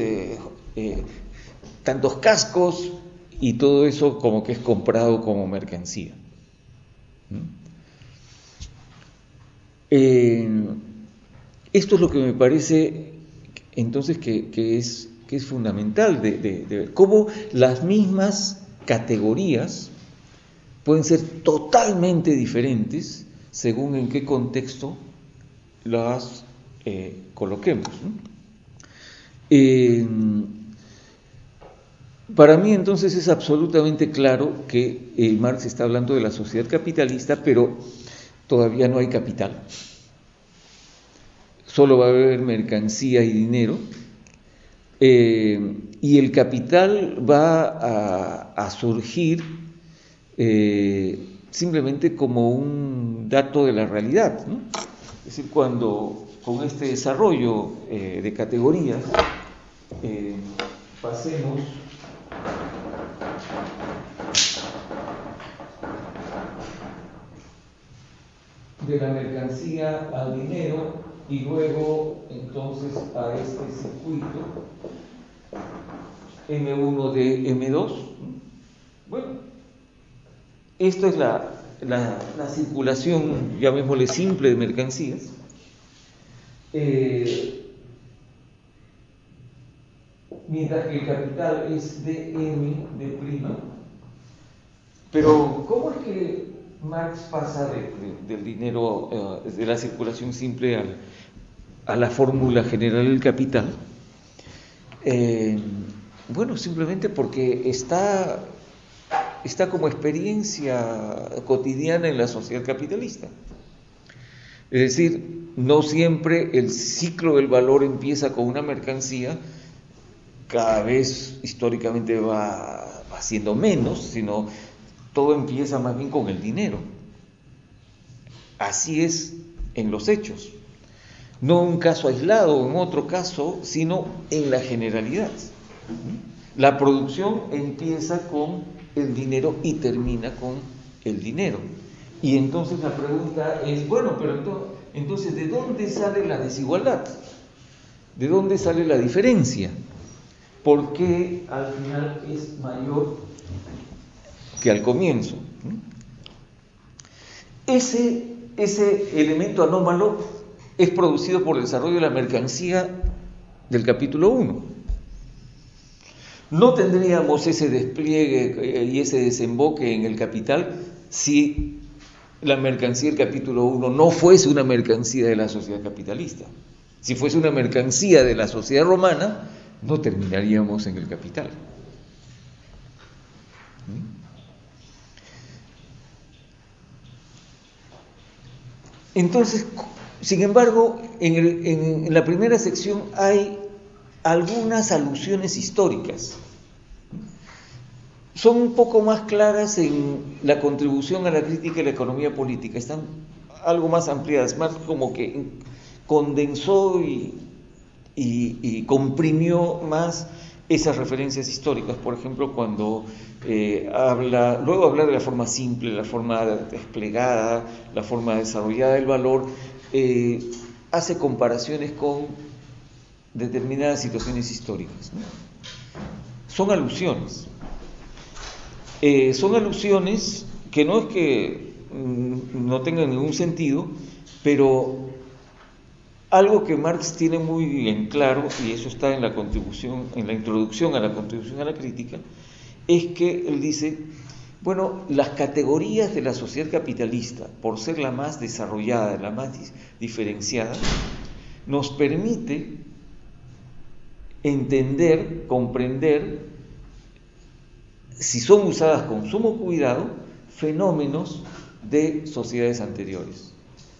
tantos cascos, y todo eso como que es comprado como mercancía. Eh, esto es lo que me parece entonces que, es, fundamental de, ver cómo las mismas categorías pueden ser totalmente diferentes según en qué contexto las eh, coloquemos. Eh, para mí entonces es absolutamente claro que Marx está hablando de la sociedad capitalista, pero todavía no hay capital. Solo va a haber mercancía y dinero. Eh, y el capital va a, surgir eh, simplemente como un dato de la realidad. Es decir, cuando con este desarrollo de categorías pasemos de la mercancía al dinero y luego entonces a este circuito M1 de M2. Bueno, esta es la, la, circulación, llamémosle simple, de mercancías. Eh, mientras que el capital es dm de prima. Pero, ¿cómo es que Marx pasa del dinero, eh, de la circulación simple a la fórmula general del capital? Eh, bueno, simplemente porque está, está como experiencia cotidiana en la sociedad capitalista. Es decir, no siempre el ciclo del valor empieza con una mercancía, cada vez históricamente va, siendo menos, sino todo empieza más bien con el dinero. Así es en los hechos. No un caso aislado, en otro caso, sino en la generalidad. La producción empieza con el dinero y termina con el dinero. Y entonces la pregunta es, bueno, pero entonces, ¿de dónde sale la desigualdad? ¿De dónde sale la diferencia? ¿por qué al final es mayor que al comienzo? Ese, ese elemento anómalo es producido por el desarrollo de la mercancía del capítulo 1. No tendríamos ese despliegue y ese desemboque en el capital si la mercancía del capítulo 1 no fuese una mercancía de la sociedad capitalista. Si fuese una mercancía de la sociedad romana, no terminaríamos en el capital. Entonces, sin embargo, en, la primera sección hay algunas alusiones históricas. Son un poco más claras en la contribución a la crítica de la economía política, están algo más ampliadas, más como que condensó y y, comprimió más esas referencias históricas. Por ejemplo, cuando eh, habla, luego habla de la forma simple, la forma desplegada, la forma desarrollada del valor, eh, hace comparaciones con determinadas situaciones históricas. Son alusiones. Eh, son alusiones que no es que mm, no tengan ningún sentido, pero algo que Marx tiene muy bien claro, y eso está en la contribución, en la introducción a la contribución a la crítica, es que él dice, Bueno, las categorías de la sociedad capitalista, por ser la más desarrollada, la más diferenciada, nos permite entender, comprender, si son usadas con sumo cuidado, fenómenos de sociedades anteriores.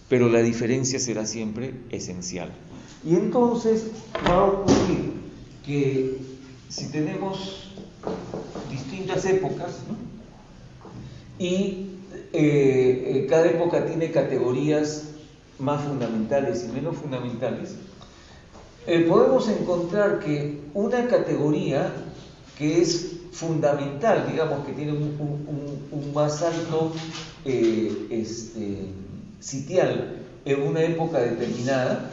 Pero la diferencia será siempre esencial. Y entonces va a ocurrir que si tenemos distintas épocas, y eh, eh, cada época tiene categorías más fundamentales y menos fundamentales, eh, podemos encontrar que una categoría que es fundamental, digamos, que tiene un, más alto este, sitial en una época determinada,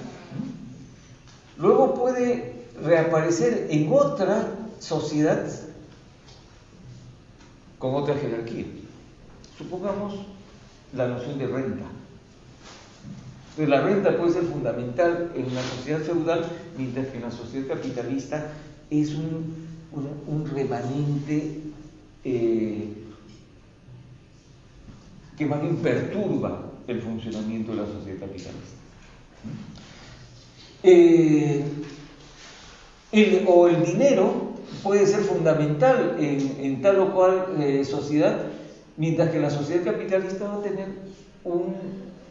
luego puede reaparecer en otra sociedad con otra jerarquía. Supongamos la noción de renta. la renta puede ser fundamental en una sociedad feudal, mientras que en la sociedad capitalista es un, remanente eh, que más bien perturba el funcionamiento de la sociedad capitalista. Eh, o el dinero puede ser fundamental en, tal o cual eh, sociedad, mientras que la sociedad capitalista va a tener un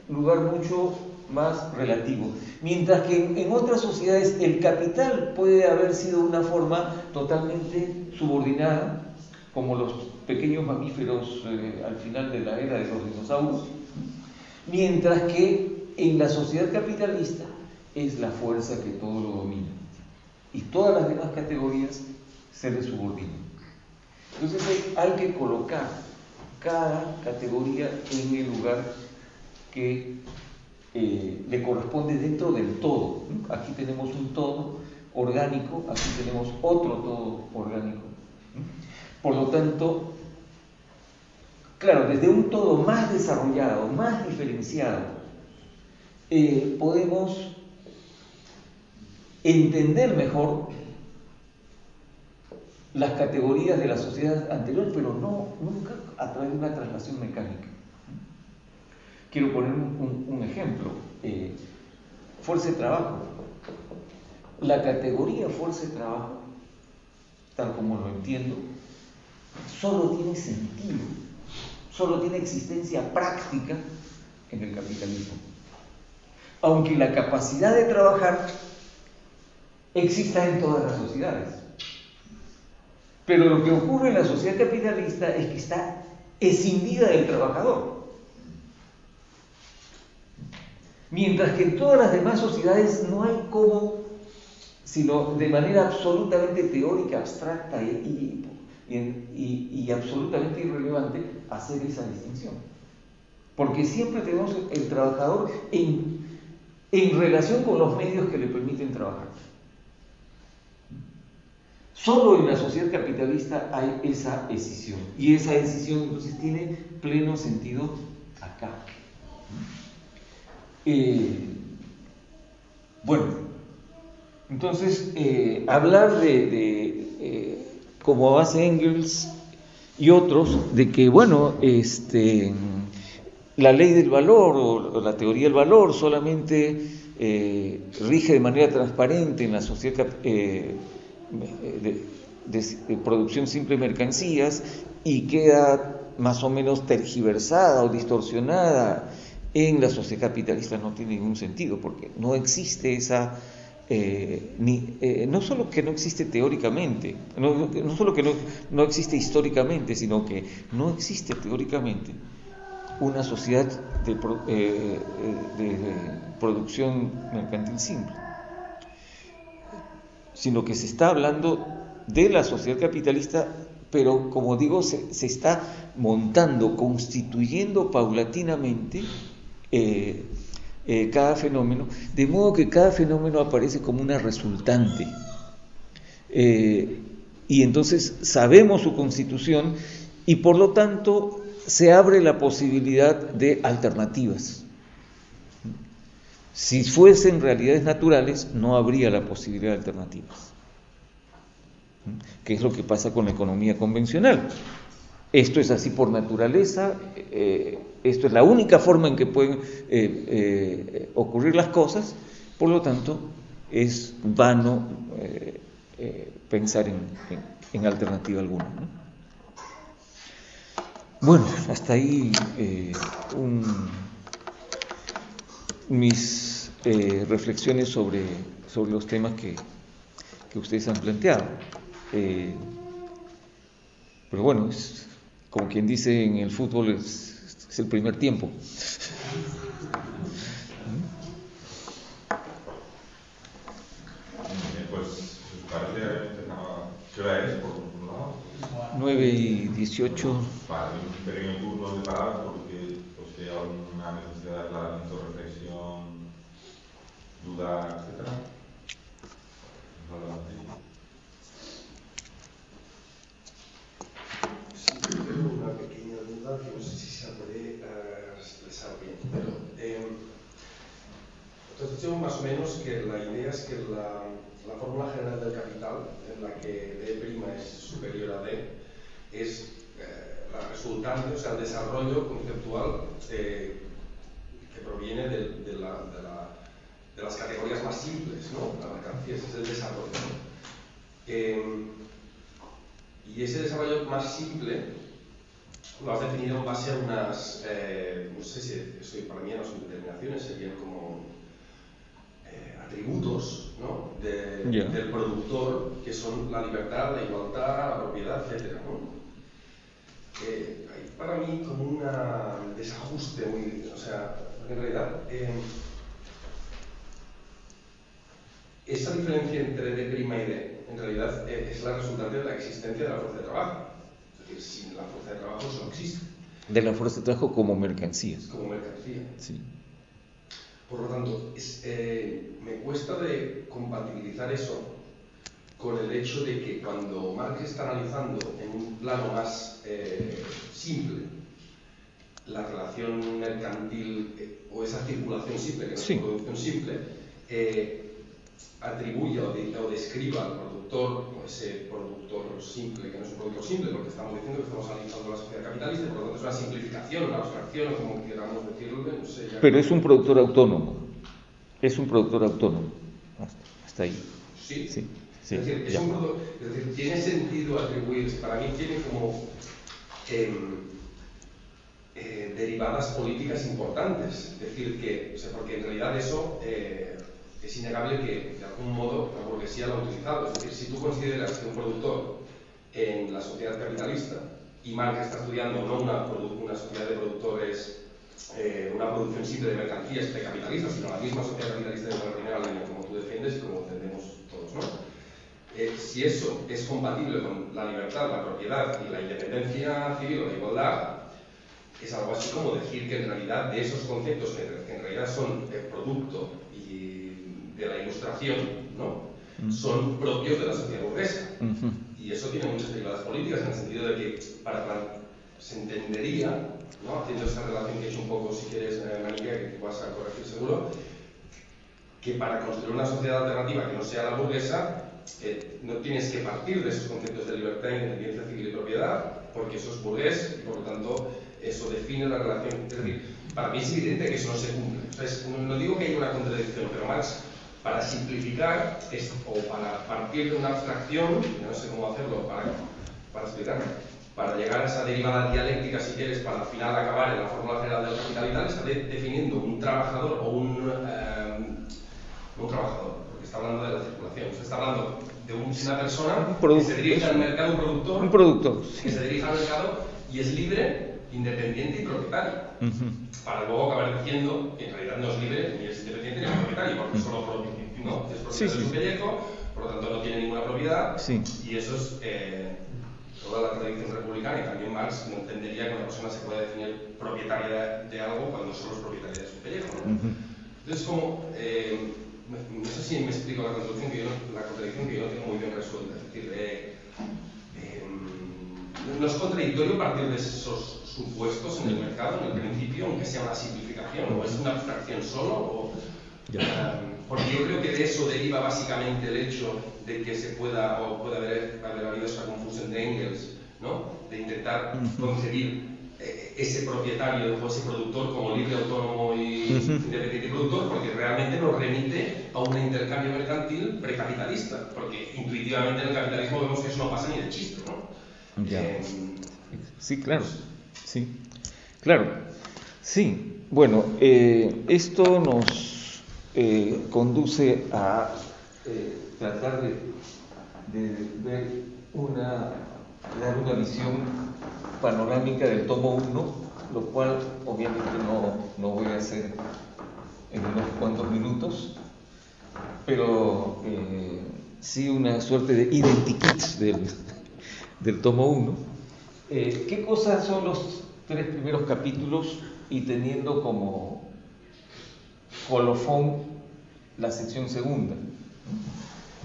lugar mucho más relativo. Mientras que en, otras sociedades el capital puede haber sido una forma totalmente subordinada, como los pequeños mamíferos eh, al final de la era de los dinosaurios, mientras que en la sociedad capitalista es la fuerza que todo lo domina. Y todas las demás categorías se le subordinan. Entonces hay que colocar cada categoría en el lugar que eh, le corresponde dentro del todo. Aquí tenemos un todo orgánico, aquí tenemos otro todo orgánico. Por lo tanto, claro, desde un todo más desarrollado, más diferenciado, eh, podemos entender mejor las categorías de la sociedad anterior, pero no nunca a través de una traslación mecánica. Quiero poner un, ejemplo. Eh, fuerza de trabajo. La categoría fuerza de trabajo, tal como lo entiendo, solo tiene sentido, solo tiene existencia práctica en el capitalismo. Aunque la capacidad de trabajar exista en todas las sociedades. Pero lo que ocurre en la sociedad capitalista es que está escindida del trabajador. Mientras que en todas las demás sociedades no hay cómo, sino de manera absolutamente teórica, abstracta y, y, absolutamente irrelevante, hacer esa distinción. Porque siempre tenemos el trabajador en, en relación con los medios que le permiten trabajar. Solo en la sociedad capitalista hay esa decisión. Y esa decisión entonces tiene pleno sentido acá. Eh, bueno, entonces eh, hablar de, eh, como hace Engels y otros, de que, bueno, este, la ley del valor o la teoría del valor solamente rige de manera transparente en la sociedad de, producción simple de mercancías y queda más o menos tergiversada o distorsionada en la sociedad capitalista. No tiene ningún sentido porque no existe esa eh, ni, eh, no solo que no existe teóricamente, no, no solo que no, no, existe históricamente, sino que no existe teóricamente una sociedad de, eh, de producción mercantil simple sino que se está hablando de la sociedad capitalista, pero como digo, se, está montando, constituyendo paulatinamente eh, cada fenómeno, de modo que cada fenómeno aparece como una resultante. Eh, y entonces sabemos su constitución y por lo tanto se abre la posibilidad de alternativas. Si fuesen realidades naturales, no habría la posibilidad de alternativas. ¿Mm? ¿Qué es lo que pasa con la economía convencional? esto es así por naturaleza, eh, esto es la única forma en que pueden eh, eh, ocurrir las cosas, por lo tanto es vano pensar en, alternativa alguna. Bueno, hasta ahí mis reflexiones sobre, sobre los temas que, que ustedes han planteado. pero bueno, es, como quien dice en el fútbol, es, el primer tiempo. Pues, ¿qué es por un lado? 9 y 18. Vale, un pequeño turno de palabras porque pues, si hay alguna necesidad de aclaramiento, reflexión, duda, etcétera. Adelante. que no sé si se puede uh, expresar bien, pero eh, entonces dicho más o menos que la idea es que la, la fórmula general del capital, en la que D' es superior a D, es eh, la resultante, o sea, el desarrollo conceptual eh, que proviene de, de, la, de, la, de, las categorías más simples, ¿no? La mercancía, ese es el desarrollo. ¿no? Eh, y ese desarrollo más simple lo has definido en base a unas, eh, no sé si eso para mí no son determinaciones, serían como eh, atributos ¿no? de, yeah. del productor que son la libertad, la igualdad, la propiedad, etc. ¿no? Eh, hay para mí como un desajuste muy, o sea, en realidad eh, esa diferencia entre D' y D en realidad eh, es la resultante de la existencia de la fuerza de trabajo que sin la fuerza de trabajo no existe. De la fuerza de trabajo como mercancías. Como mercancía. Sí. Por lo tanto, es, eh, me cuesta de compatibilizar eso con el hecho de que cuando Marx está analizando en un plano más eh, simple la relación mercantil eh, o esa circulación simple, que no sí. es producción simple, eh, atribuye o, de, o, describa al productor o ese productor simple, que no es un productor simple, porque estamos diciendo que estamos analizando la sociedad capitalista, por lo tanto es una simplificación, una abstracción, o como queramos decirlo, no sé. Ya Pero es un productor autónomo. Es un productor autónomo. Hasta, hasta ahí. Sí. sí. sí es, decir, es, un, es, decir, tiene sentido atribuir, para mí tiene como eh, eh, derivadas políticas importantes. Es decir, que, o sea, porque en realidad eso eh, es innegable que de algún modo la burguesía lo ha utilizado. Es decir, si tú consideras que un productor en la sociedad capitalista, y Marx está estudiando no una, sociedad de productores, eh, una producción simple de mercancías de capitalistas, sino la misma sociedad capitalista de la primera como tú defiendes y como entendemos todos, ¿no? Si eso es compatible con la libertad, la propiedad y la independencia civil o la igualdad, es algo así como decir que en realidad de esos conceptos que, en realidad son el producto de la ilustración, ¿no? -huh. son propios de la sociedad burguesa. Uh -huh. Y eso tiene muchas derivadas políticas en el sentido de que para, para se entendería, ¿no? haciendo esta relación que he hecho un poco, si quieres, eh, maniquea, que vas a corregir seguro, que para construir una sociedad alternativa que no sea la burguesa, eh, no tienes que partir de esos conceptos de libertad, independencia civil y propiedad, porque eso es burgués y por lo tanto eso define la relación. Es decir, para mí es evidente que eso no se cumple. Entonces, no, no digo que haya una contradicción, pero Marx para simplificar esto, o para partir de una abstracción, no sé cómo hacerlo para, para explicarme, para llegar a esa derivada dialéctica, si quieres, para al final acabar en la fórmula general del capital y tal, está de, definiendo un trabajador o un, eh, un trabajador, porque está hablando de la circulación, se está hablando de un, una persona que se dirige al mercado, un productor, un productor que se dirige al mercado y es libre, independiente y propietario. Uh -huh. Para luego acabar diciendo que en realidad no es libre, ni es independiente, ni es propietario, porque solo ¿no? es propietario sí, sí. de su pellejo, por lo tanto no tiene ninguna propiedad, sí. y eso es eh, toda la tradición republicana, y también Marx no entendería que una persona se pueda definir propietaria de, de algo cuando solo es propietaria de su pellejo. ¿no? Uh -huh. Entonces, como, eh, no sé si me explico la contradicción que yo no, la contradicción que yo no tengo muy bien resuelta, es decir, eh, no es contradictorio partir de esos supuestos en el mercado, en el principio, aunque sea una simplificación, o es una abstracción solo, o, um, porque yo creo que de eso deriva básicamente el hecho de que se pueda, o puede haber, haber habido esa confusión de Engels, ¿no? de intentar intentar concebir eh, ese propietario o ese productor como libre autónomo y independiente productor, porque realmente nos remite a un intercambio mercantil precapitalista, porque intuitivamente en el capitalismo vemos que eso no pasa ni de chiste, ¿no? Ya. Eh, Sí, claro. Sí. Claro. Sí. Bueno, eh, esto nos eh, conduce a tratar de, de ver una, dar una visión panorámica del tomo 1, lo cual obviamente no, no voy a hacer en unos cuantos minutos, pero sí una suerte de identikit del, del tomo 1. Eh, ¿Qué cosas son los tres primeros capítulos y teniendo como colofón la sección segunda?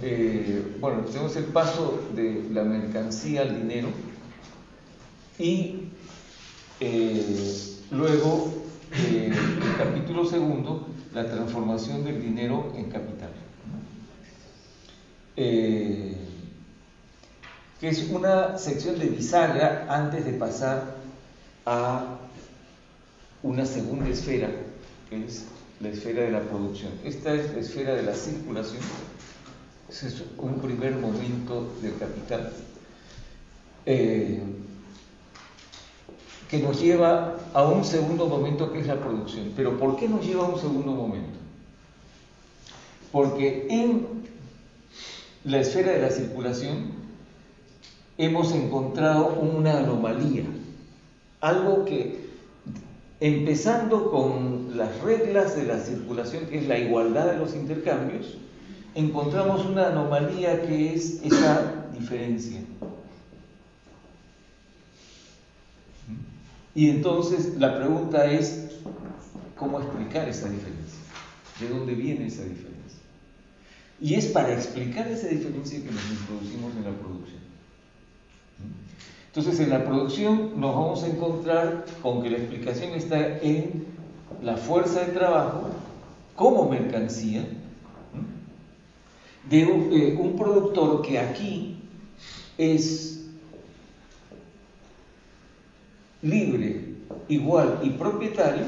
Eh, bueno, tenemos el paso de la mercancía al dinero y eh, luego el capítulo segundo, la transformación del dinero en capital. Que es una sección de bisagra antes de pasar a una segunda esfera, que es la esfera de la producción. Esta es la esfera de la circulación, ese es un primer momento del capital, eh, que nos lleva a un segundo momento que es la producción. Pero ¿por qué nos lleva a un segundo momento? Porque en la esfera de la circulación hemos encontrado una anomalía, algo que, empezando con las reglas de la circulación, que es la igualdad de los intercambios, encontramos una anomalía que es esa diferencia. Y entonces la pregunta es, ¿cómo explicar esa diferencia? ¿De dónde viene esa diferencia? Y es para explicar esa diferencia que nos introducimos en la producción. Entonces, en la producción nos vamos a encontrar con que la explicación está en la fuerza de trabajo como mercancía de un, eh, un productor que aquí es libre, igual y propietario,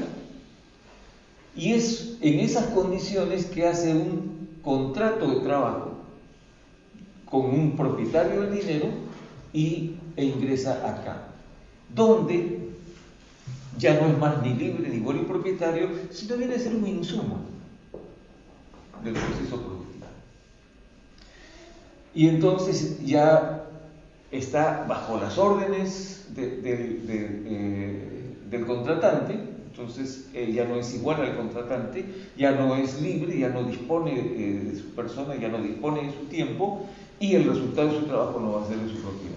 y es en esas condiciones que hace un contrato de trabajo con un propietario del dinero y, e ingresa acá, donde ya no es más ni libre ni igual y propietario, sino viene a ser un insumo del proceso productivo. Y entonces ya está bajo las órdenes de, de, de, eh, del contratante, entonces eh, ya no es igual al contratante, ya no es libre, ya no dispone eh, de su persona, ya no dispone de su tiempo y el resultado de su trabajo no va a ser de su propiedad.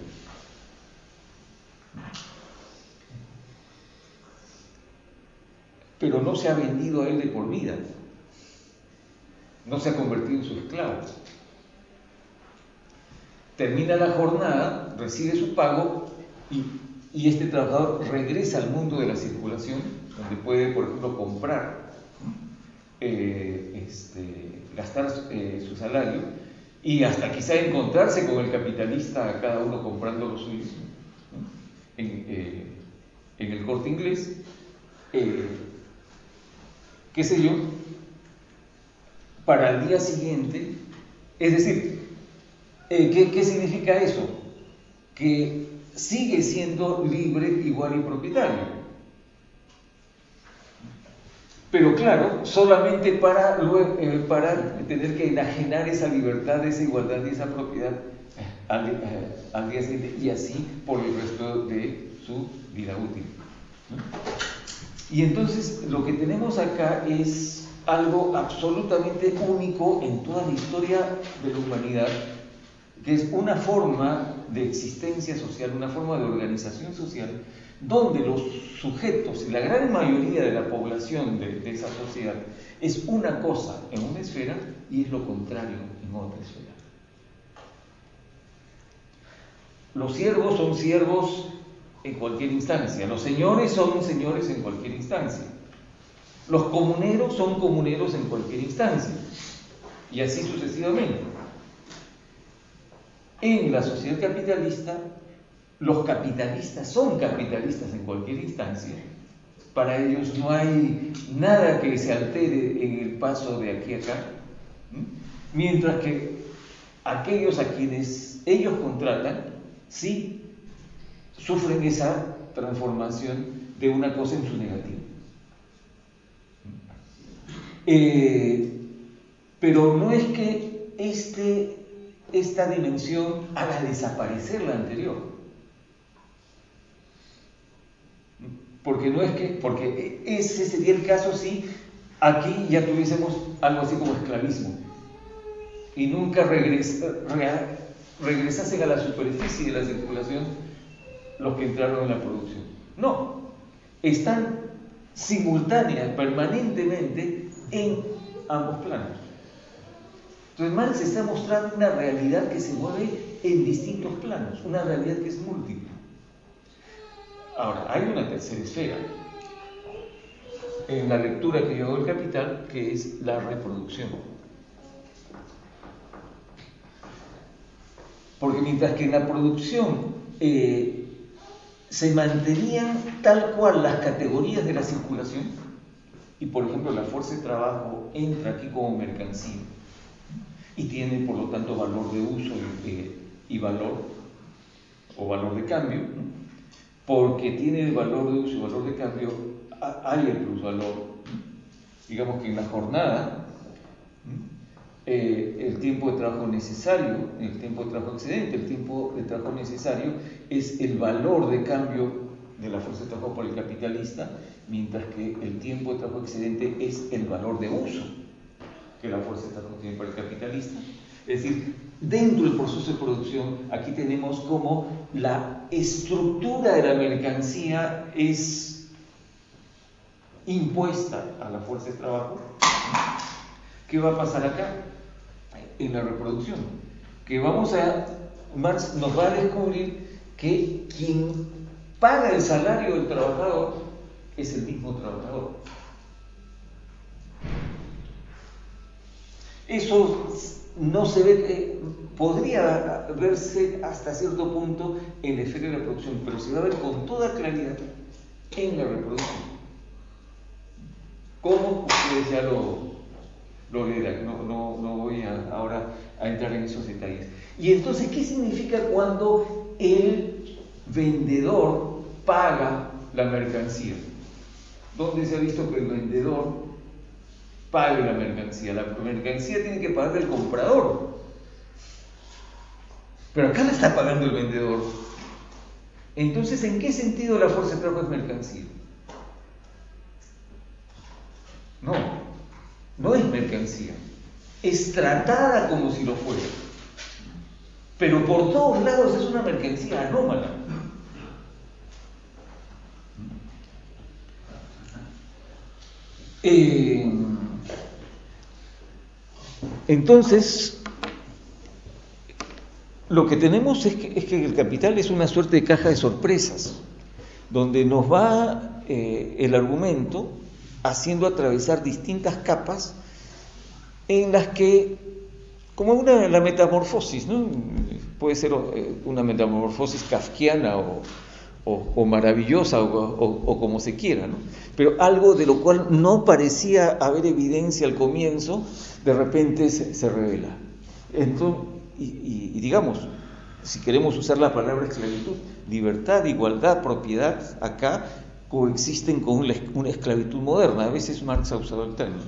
Pero no se ha vendido a él de por vida, no se ha convertido en su esclavo. Termina la jornada, recibe su pago y, este trabajador regresa al mundo de la circulación, donde puede, por ejemplo, comprar, eh, este, gastar eh, su salario y hasta quizá encontrarse con el capitalista, cada uno comprando lo suyo eh, en, el corte inglés, qué sé yo, para el día siguiente, es decir, eh, ¿qué, ¿qué significa eso? Que sigue siendo libre, igual y propietario. Pero claro, solamente para, eh, para tener que enajenar esa libertad, esa igualdad y esa propiedad al, eh, al, día siguiente y así por el resto de su vida útil. ¿no? Y entonces lo que tenemos acá es algo absolutamente único en toda la historia de la humanidad, que es una forma de existencia social, una forma de organización social donde los sujetos y la gran mayoría de la población de, de, esa sociedad es una cosa en una esfera y es lo contrario en otra esfera. Los siervos son siervos en cualquier instancia, los señores son señores en cualquier instancia, los comuneros son comuneros en cualquier instancia y así sucesivamente. En la sociedad capitalista los capitalistas son capitalistas en cualquier instancia. Para ellos no hay nada que se altere en el paso de aquí a acá. Mientras que aquellos a quienes ellos contratan, sí sufren esa transformación de una cosa en su negativo. Eh, pero no es que este, esta dimensión haga desaparecer la anterior. Porque no es que, porque ese sería el caso si aquí ya tuviésemos algo así como esclavismo y nunca regresa, regresasen a la superficie de la circulación los que entraron en la producción. No, están simultáneas, permanentemente en ambos planos. Entonces Marx está mostrando una realidad que se mueve en distintos planos, una realidad que es múltiple. Ahora, hay una tercera esfera en la lectura que yo hago del capital, que es la reproducción. Porque mientras que en la producción eh, se mantenían tal cual las categorías de la circulación, y por ejemplo la fuerza de trabajo entra aquí como mercancía y tiene por lo tanto valor de uso y, valor o valor de cambio, porque tiene valor de uso y valor de cambio, hay el plusvalor. Digamos que en la jornada eh, el tiempo de trabajo necesario, el tiempo de trabajo excedente, el tiempo de trabajo necesario es el valor de cambio de la fuerza de trabajo por el capitalista, mientras que el tiempo de trabajo excedente es el valor de uso que la fuerza de trabajo tiene para el capitalista. Es decir, dentro del proceso de producción, aquí tenemos como la estructura de la mercancía es impuesta a la fuerza de trabajo. ¿Qué va a pasar acá? en la reproducción, que vamos a, Marx nos va a descubrir que quien paga el salario del trabajador es el mismo trabajador. Eso no se ve, podría verse hasta cierto punto en el efecto de la producción, pero se va a ver con toda claridad en la reproducción. ¿Cómo? Ustedes ya lo, lo no, no, no voy ahora a entrar en esos detalles. Y entonces, ¿qué significa cuando el vendedor paga la mercancía? ¿Dónde se ha visto que el vendedor pague la mercancía? La mercancía tiene que pagar el comprador. Pero acá la está pagando el vendedor. Entonces, ¿en qué sentido la fuerza de trabajo es mercancía? No, no es mercancía, es tratada como si lo fuera. Pero por todos lados es una mercancía anómala. Eh, entonces, lo que tenemos es que, el capital es una suerte de caja de sorpresas, donde nos va eh, el argumento haciendo atravesar distintas capas en las que, como una, la metamorfosis, ¿no? puede ser eh, una metamorfosis kafkiana o, maravillosa o, como se quiera, ¿no? pero algo de lo cual no parecía haber evidencia al comienzo, de repente se, revela. Entonces, y, y digamos, si queremos usar la palabra esclavitud, libertad, igualdad, propiedad, acá coexisten con una esclavitud moderna. A veces Marx ha usado el término.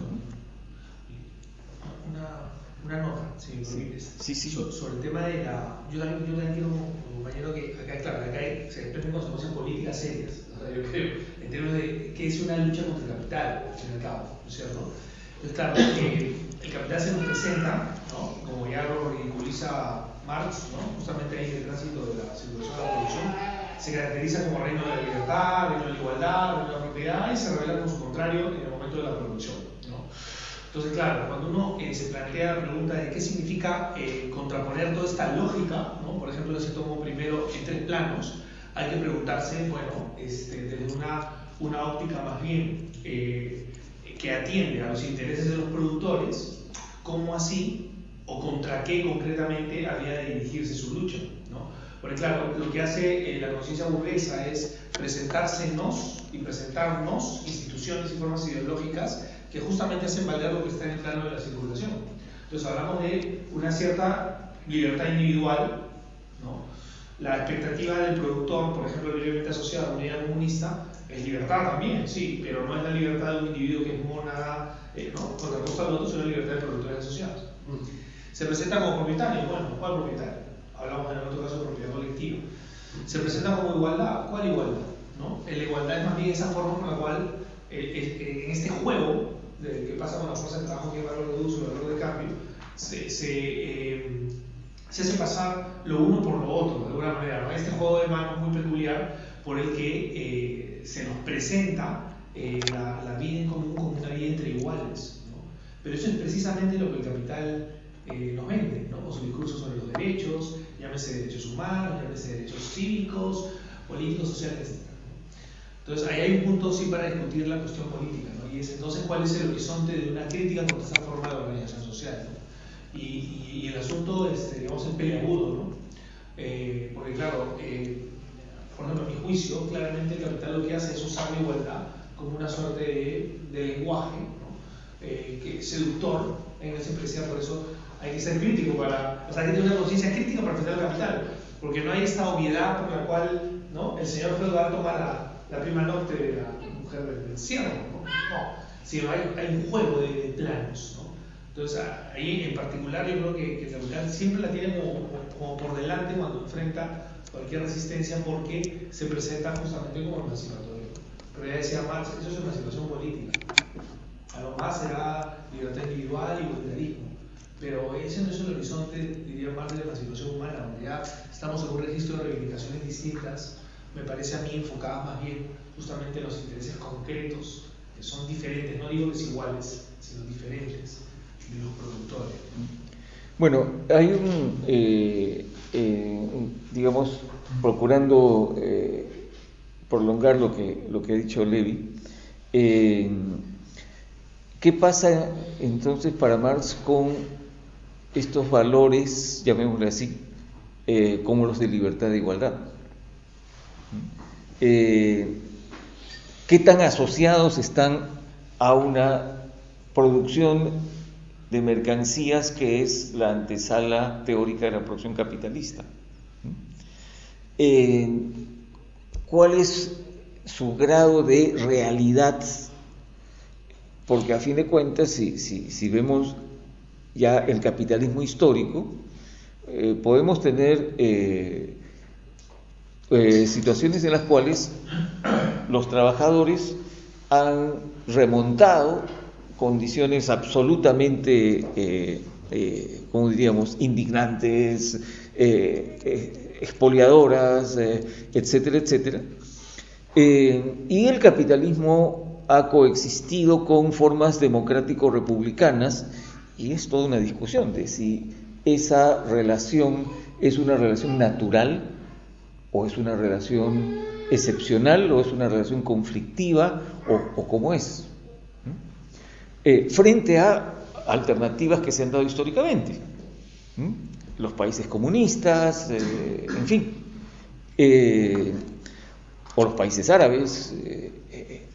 Una, una nota, si sí, sí, sobre el tema de la. Yo también, yo también quiero, compañero, que acá, claro, acá hay, se expresan consecuencias políticas serias. O sea, yo creo, en términos de que es una lucha contra el capital, al fin y al cabo, ¿no es cierto? Entonces, claro, eh, el capital se nos presenta, ¿no? como ya lo ridiculiza Marx, ¿no? justamente ahí en el tránsito de la circulación de la producción se caracteriza como reino de la libertad, reino de la igualdad, reino de la propiedad y se revela como su contrario en el momento de la producción. ¿no? Entonces, claro, cuando uno eh, se plantea la pregunta de qué significa eh, contraponer toda esta lógica, ¿no? por ejemplo, se tomó primero en tres planos, hay que preguntarse, bueno, este, desde una, una óptica más bien eh, que atiende a los intereses de los productores, ¿cómo así o contra qué concretamente había de dirigirse su lucha? ¿no? Porque claro, lo que hace eh, la conciencia burguesa es presentársenos y presentarnos instituciones y formas ideológicas que justamente hacen valer lo que está en el plano de la circulación. Entonces hablamos de una cierta libertad individual, ¿no? La expectativa del productor, por ejemplo, libremente asociado a una idea comunista, es libertad también, sí, pero no es la libertad de un individuo que es mónada, eh, ¿no? Contrapuesta al otro, sino la libertad de productores asociados. Se presenta como propietario, bueno, ¿cuál propietario? Hablamos en otro caso de propiedad colectiva. Se presenta como igualdad, ¿cuál igualdad? ¿No? La igualdad es más bien esa forma con la cual, eh, eh, en este juego de, que pasa con la fuerza de trabajo, que es valor de uso valor de cambio, se, se se hace pasar lo uno por lo otro, de alguna manera. ¿no? Este juego de manos muy peculiar por el que eh, se nos presenta eh, la, la, vida en común como una vida entre iguales. Pero eso es precisamente lo que el capital eh, nos vende, ¿no? con su discurso sobre los derechos, llámese derechos humanos, llámese derechos cívicos, políticos, sociales, etc. Entonces, ahí hay un punto sí para discutir la cuestión política, ¿no? y es entonces cuál es el horizonte de una crítica contra esta forma de organización social. ¿no? Y, y, el asunto, este, digamos, es peliagudo, ¿no? Eh, porque claro, eh, por ejemplo, a mi juicio, claramente el capital lo que hace es usar la igualdad como una suerte de, de lenguaje ¿no? eh, que seductor en esa empresa, por eso hay que ser crítico para, o sea, hay que tener una conciencia crítica para enfrentar el capital, porque no hay esta obviedad por la cual ¿no? el señor feudal toma la, la prima norte de la mujer del ciervo, ¿no? no sino hay, hay un juego de, de planos, ¿no? Entonces, ahí en particular yo creo que, que el capital siempre la tiene como, como, por delante cuando enfrenta cualquier resistencia porque se presenta justamente como emancipatorio. Pero ya decía Marx, eso es emancipación política. A lo más será libertad individual y voluntarismo. Pero ese no es el horizonte, diría Marx, de la emancipación humana, donde ya estamos en un registro de reivindicaciones distintas, me parece a mí enfocadas más bien justamente en los intereses concretos, que son diferentes, no digo desiguales, sino diferentes de los productores. Bueno, hay un, eh, eh, digamos, procurando eh, prolongar lo que, lo que ha dicho Levi, ¿qué pasa entonces para Marx con estos valores, llamémosle así, eh, como los de libertad e igualdad? ¿Qué tan asociados están a una producción de mercancías que es la antesala teórica de la producción capitalista. Eh, ¿Cuál es su grado de realidad? Porque a fin de cuentas, si, si, si vemos ya el capitalismo histórico, eh, podemos tener eh, eh, situaciones en las cuales los trabajadores han remontado condiciones absolutamente, como diríamos, indignantes, expoliadoras, etcétera, etcétera. y el capitalismo ha coexistido con formas democrático-republicanas y es toda una discusión de si esa relación es una relación natural o es una relación excepcional o es una relación conflictiva o, o cómo es eh, frente a alternativas que se han dado históricamente. Los países comunistas, eh, en fin, eh, o los países árabes,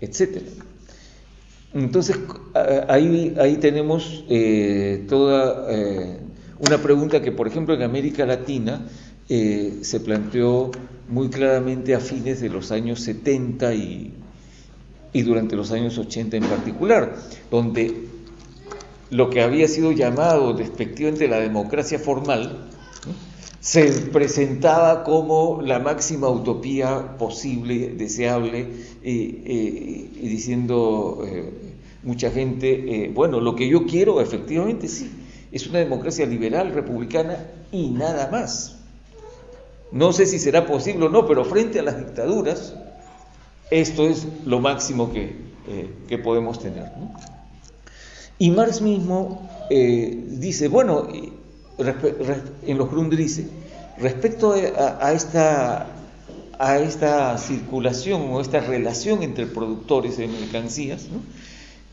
etc. Entonces, ahí, ahí tenemos eh, toda una pregunta que, por ejemplo, en América Latina se planteó muy claramente a fines de los años 70 y y durante los años 80 en particular, donde lo que había sido llamado despectivamente la democracia formal se presentaba como la máxima utopía posible, deseable, y diciendo eh, mucha gente, eh, bueno, lo que yo quiero efectivamente sí, es una democracia liberal, republicana y nada más. No sé si será posible o no, pero frente a las dictaduras, esto es lo máximo que, eh, que podemos tener. Y Marx mismo eh, dice, bueno, en los Grundrisse, respecto a, esta, circulación o esta relación entre productores de mercancías,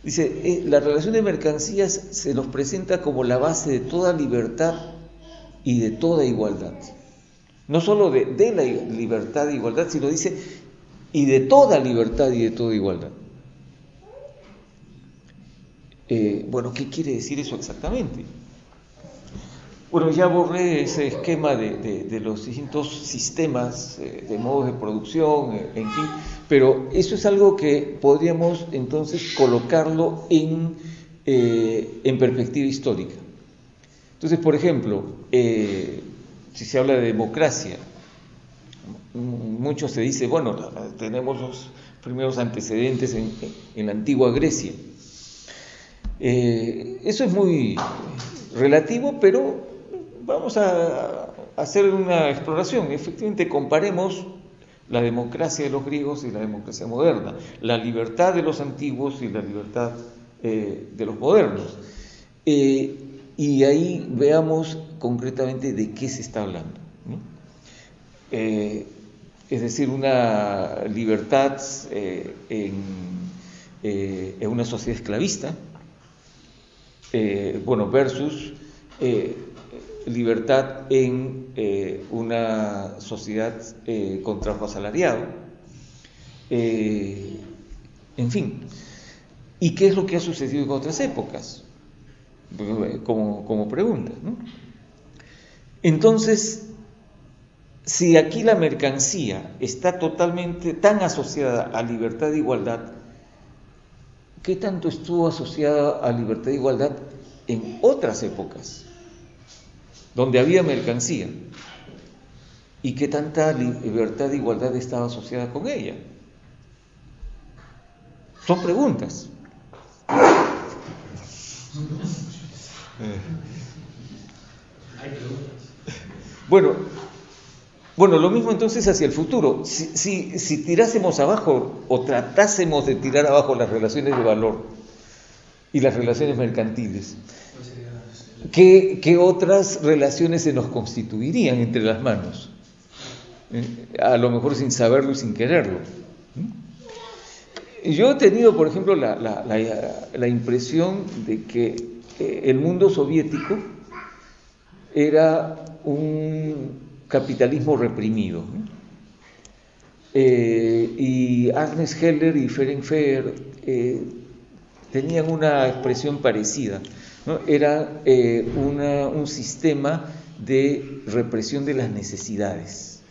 dice, eh, la relación de mercancías se nos presenta como la base de toda libertad y de toda igualdad. No solo de, de la libertad e igualdad, sino dice, y de toda libertad y de toda igualdad. Eh, bueno, ¿qué quiere decir eso exactamente? Bueno, ya borré ese esquema de, los distintos sistemas, eh, de modos de producción, eh, en fin, pero eso es algo que podríamos entonces colocarlo en, en perspectiva histórica. Entonces, por ejemplo, si se habla de democracia, mucho se dice, bueno, tenemos los primeros antecedentes en, en la antigua Grecia. Eh, eso es muy relativo, pero vamos a hacer una exploración. Efectivamente, comparemos la democracia de los griegos y la democracia moderna, la libertad de los antiguos y la libertad eh, de los modernos. Eh, y ahí veamos concretamente de qué se está hablando. es decir, una libertad en, una sociedad esclavista, eh, bueno, versus eh, libertad en eh, una sociedad con trabajo asalariado. en fin, ¿y qué es lo que ha sucedido en otras épocas? Como, como pregunta. Entonces, si aquí la mercancía está totalmente tan asociada a libertad e igualdad, ¿qué tanto estuvo asociada a libertad e igualdad en otras épocas, donde había mercancía? ¿Y qué tanta libertad e igualdad estaba asociada con ella? Son preguntas. Bueno, bueno, lo mismo entonces hacia el futuro. Si, si, tirásemos abajo o tratásemos de tirar abajo las relaciones de valor y las relaciones mercantiles, ¿qué, otras relaciones se nos constituirían entre las manos? Eh, a lo mejor sin saberlo y sin quererlo. Yo he tenido, por ejemplo, la, la impresión de que eh, el mundo soviético era un capitalismo reprimido. Eh, y Agnes Heller y Ferenc eh, tenían una expresión parecida. Era eh, un sistema de represión de las necesidades.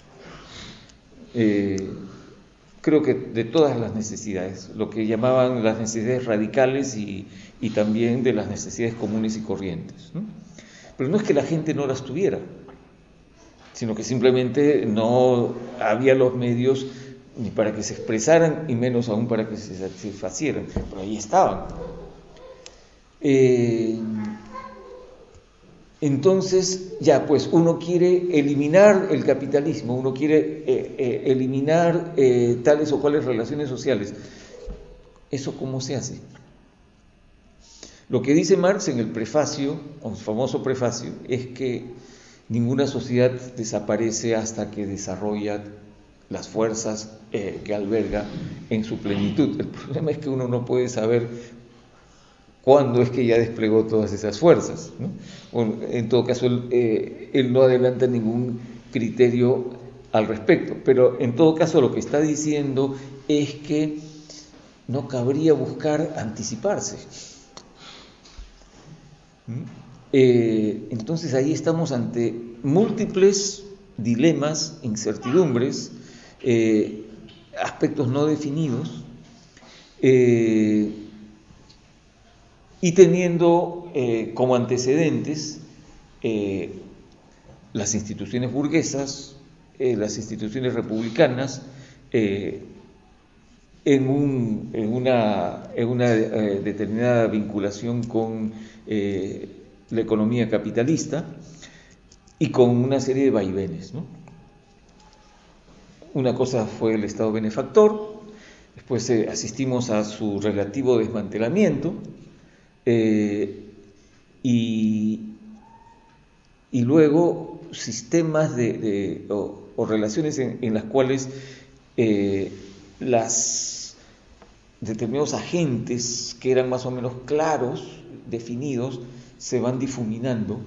creo que de todas las necesidades, lo que llamaban las necesidades radicales y, también de las necesidades comunes y corrientes. Pero no es que la gente no las tuviera, sino que simplemente no había los medios ni para que se expresaran y menos aún para que se satisfacieran, pero ahí estaban. Eh, entonces, ya, pues uno quiere eliminar el capitalismo, uno quiere eh, eh, eliminar tales o cuales relaciones sociales. ¿Eso cómo se hace? Lo que dice Marx en el prefacio, o famoso prefacio, es que Ninguna sociedad desaparece hasta que desarrolla las fuerzas que alberga en su plenitud. El problema es que uno no puede saber cuándo es que ya desplegó todas esas fuerzas. en todo caso, eh, él, no adelanta ningún criterio al respecto, pero en todo caso lo que está diciendo es que no cabría buscar anticiparse. Eh, entonces ahí estamos ante múltiples dilemas, incertidumbres, eh, aspectos no definidos, y teniendo como antecedentes las instituciones burguesas, las instituciones republicanas, en, una, determinada vinculación con la economía capitalista y con una serie de vaivenes. Una cosa fue el Estado benefactor, después eh, asistimos a su relativo desmantelamiento eh, y, luego sistemas de, o, relaciones en, las cuales eh, las determinados agentes que eran más o menos claros, definidos, se van difuminando,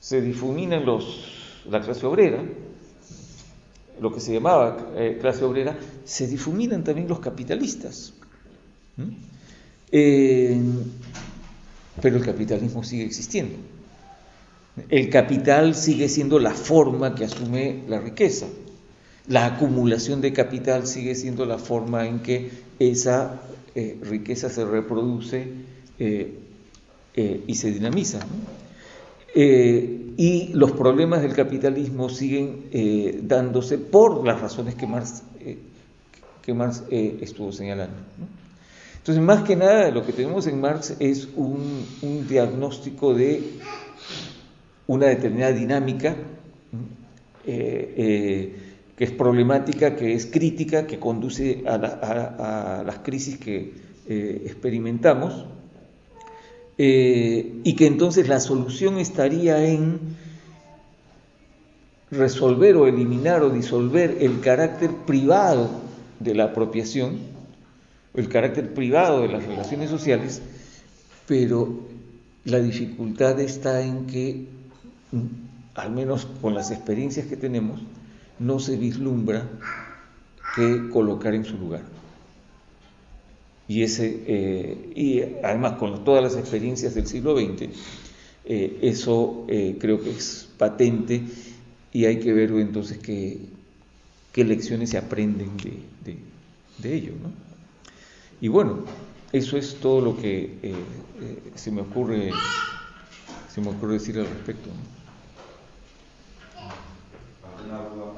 se difuminan los, la clase obrera, lo que se llamaba eh, clase obrera, se difuminan también los capitalistas. Eh, pero el capitalismo sigue existiendo. El capital sigue siendo la forma que asume la riqueza. La acumulación de capital sigue siendo la forma en que esa eh, riqueza se reproduce y se dinamiza. y los problemas del capitalismo siguen dándose por las razones que Marx, que Marx estuvo señalando. Entonces, más que nada, lo que tenemos en Marx es un, diagnóstico de una determinada dinámica eh, eh, que es problemática, que es crítica, que conduce a, las crisis que eh, experimentamos, y que entonces la solución estaría en resolver o eliminar o disolver el carácter privado de la apropiación, el carácter privado de las relaciones sociales, pero la dificultad está en que, mm, al menos con las experiencias que tenemos, no se vislumbra que colocar en su lugar. Y, ese, eh, y además con todas las experiencias del siglo XX, eh, eso eh, creo que es patente y hay que ver entonces qué, qué lecciones se aprenden de, de ello. ¿no? Y bueno, eso es todo lo que eh, eh, se me ocurre se me ocurre decir al respecto. ¿Alguna duda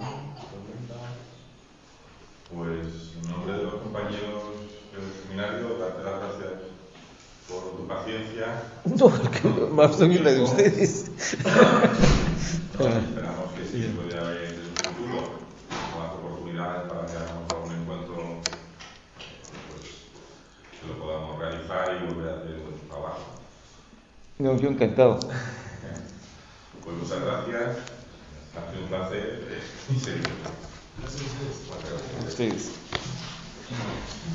Pues en nombre de los compañeros del seminario, darte las gracias por tu paciencia. <laughs> No, más bien la de ustedes. esperamos que sí, puede haber en el futuro más oportunidades para que hagamos lo y volver a hacer nuestro trabajo. No, yo encantado. <laughs> Pues muchas gracias. Ha sido un placer <laughs> y seguimos. Gracias a ustedes. Gracias a ustedes.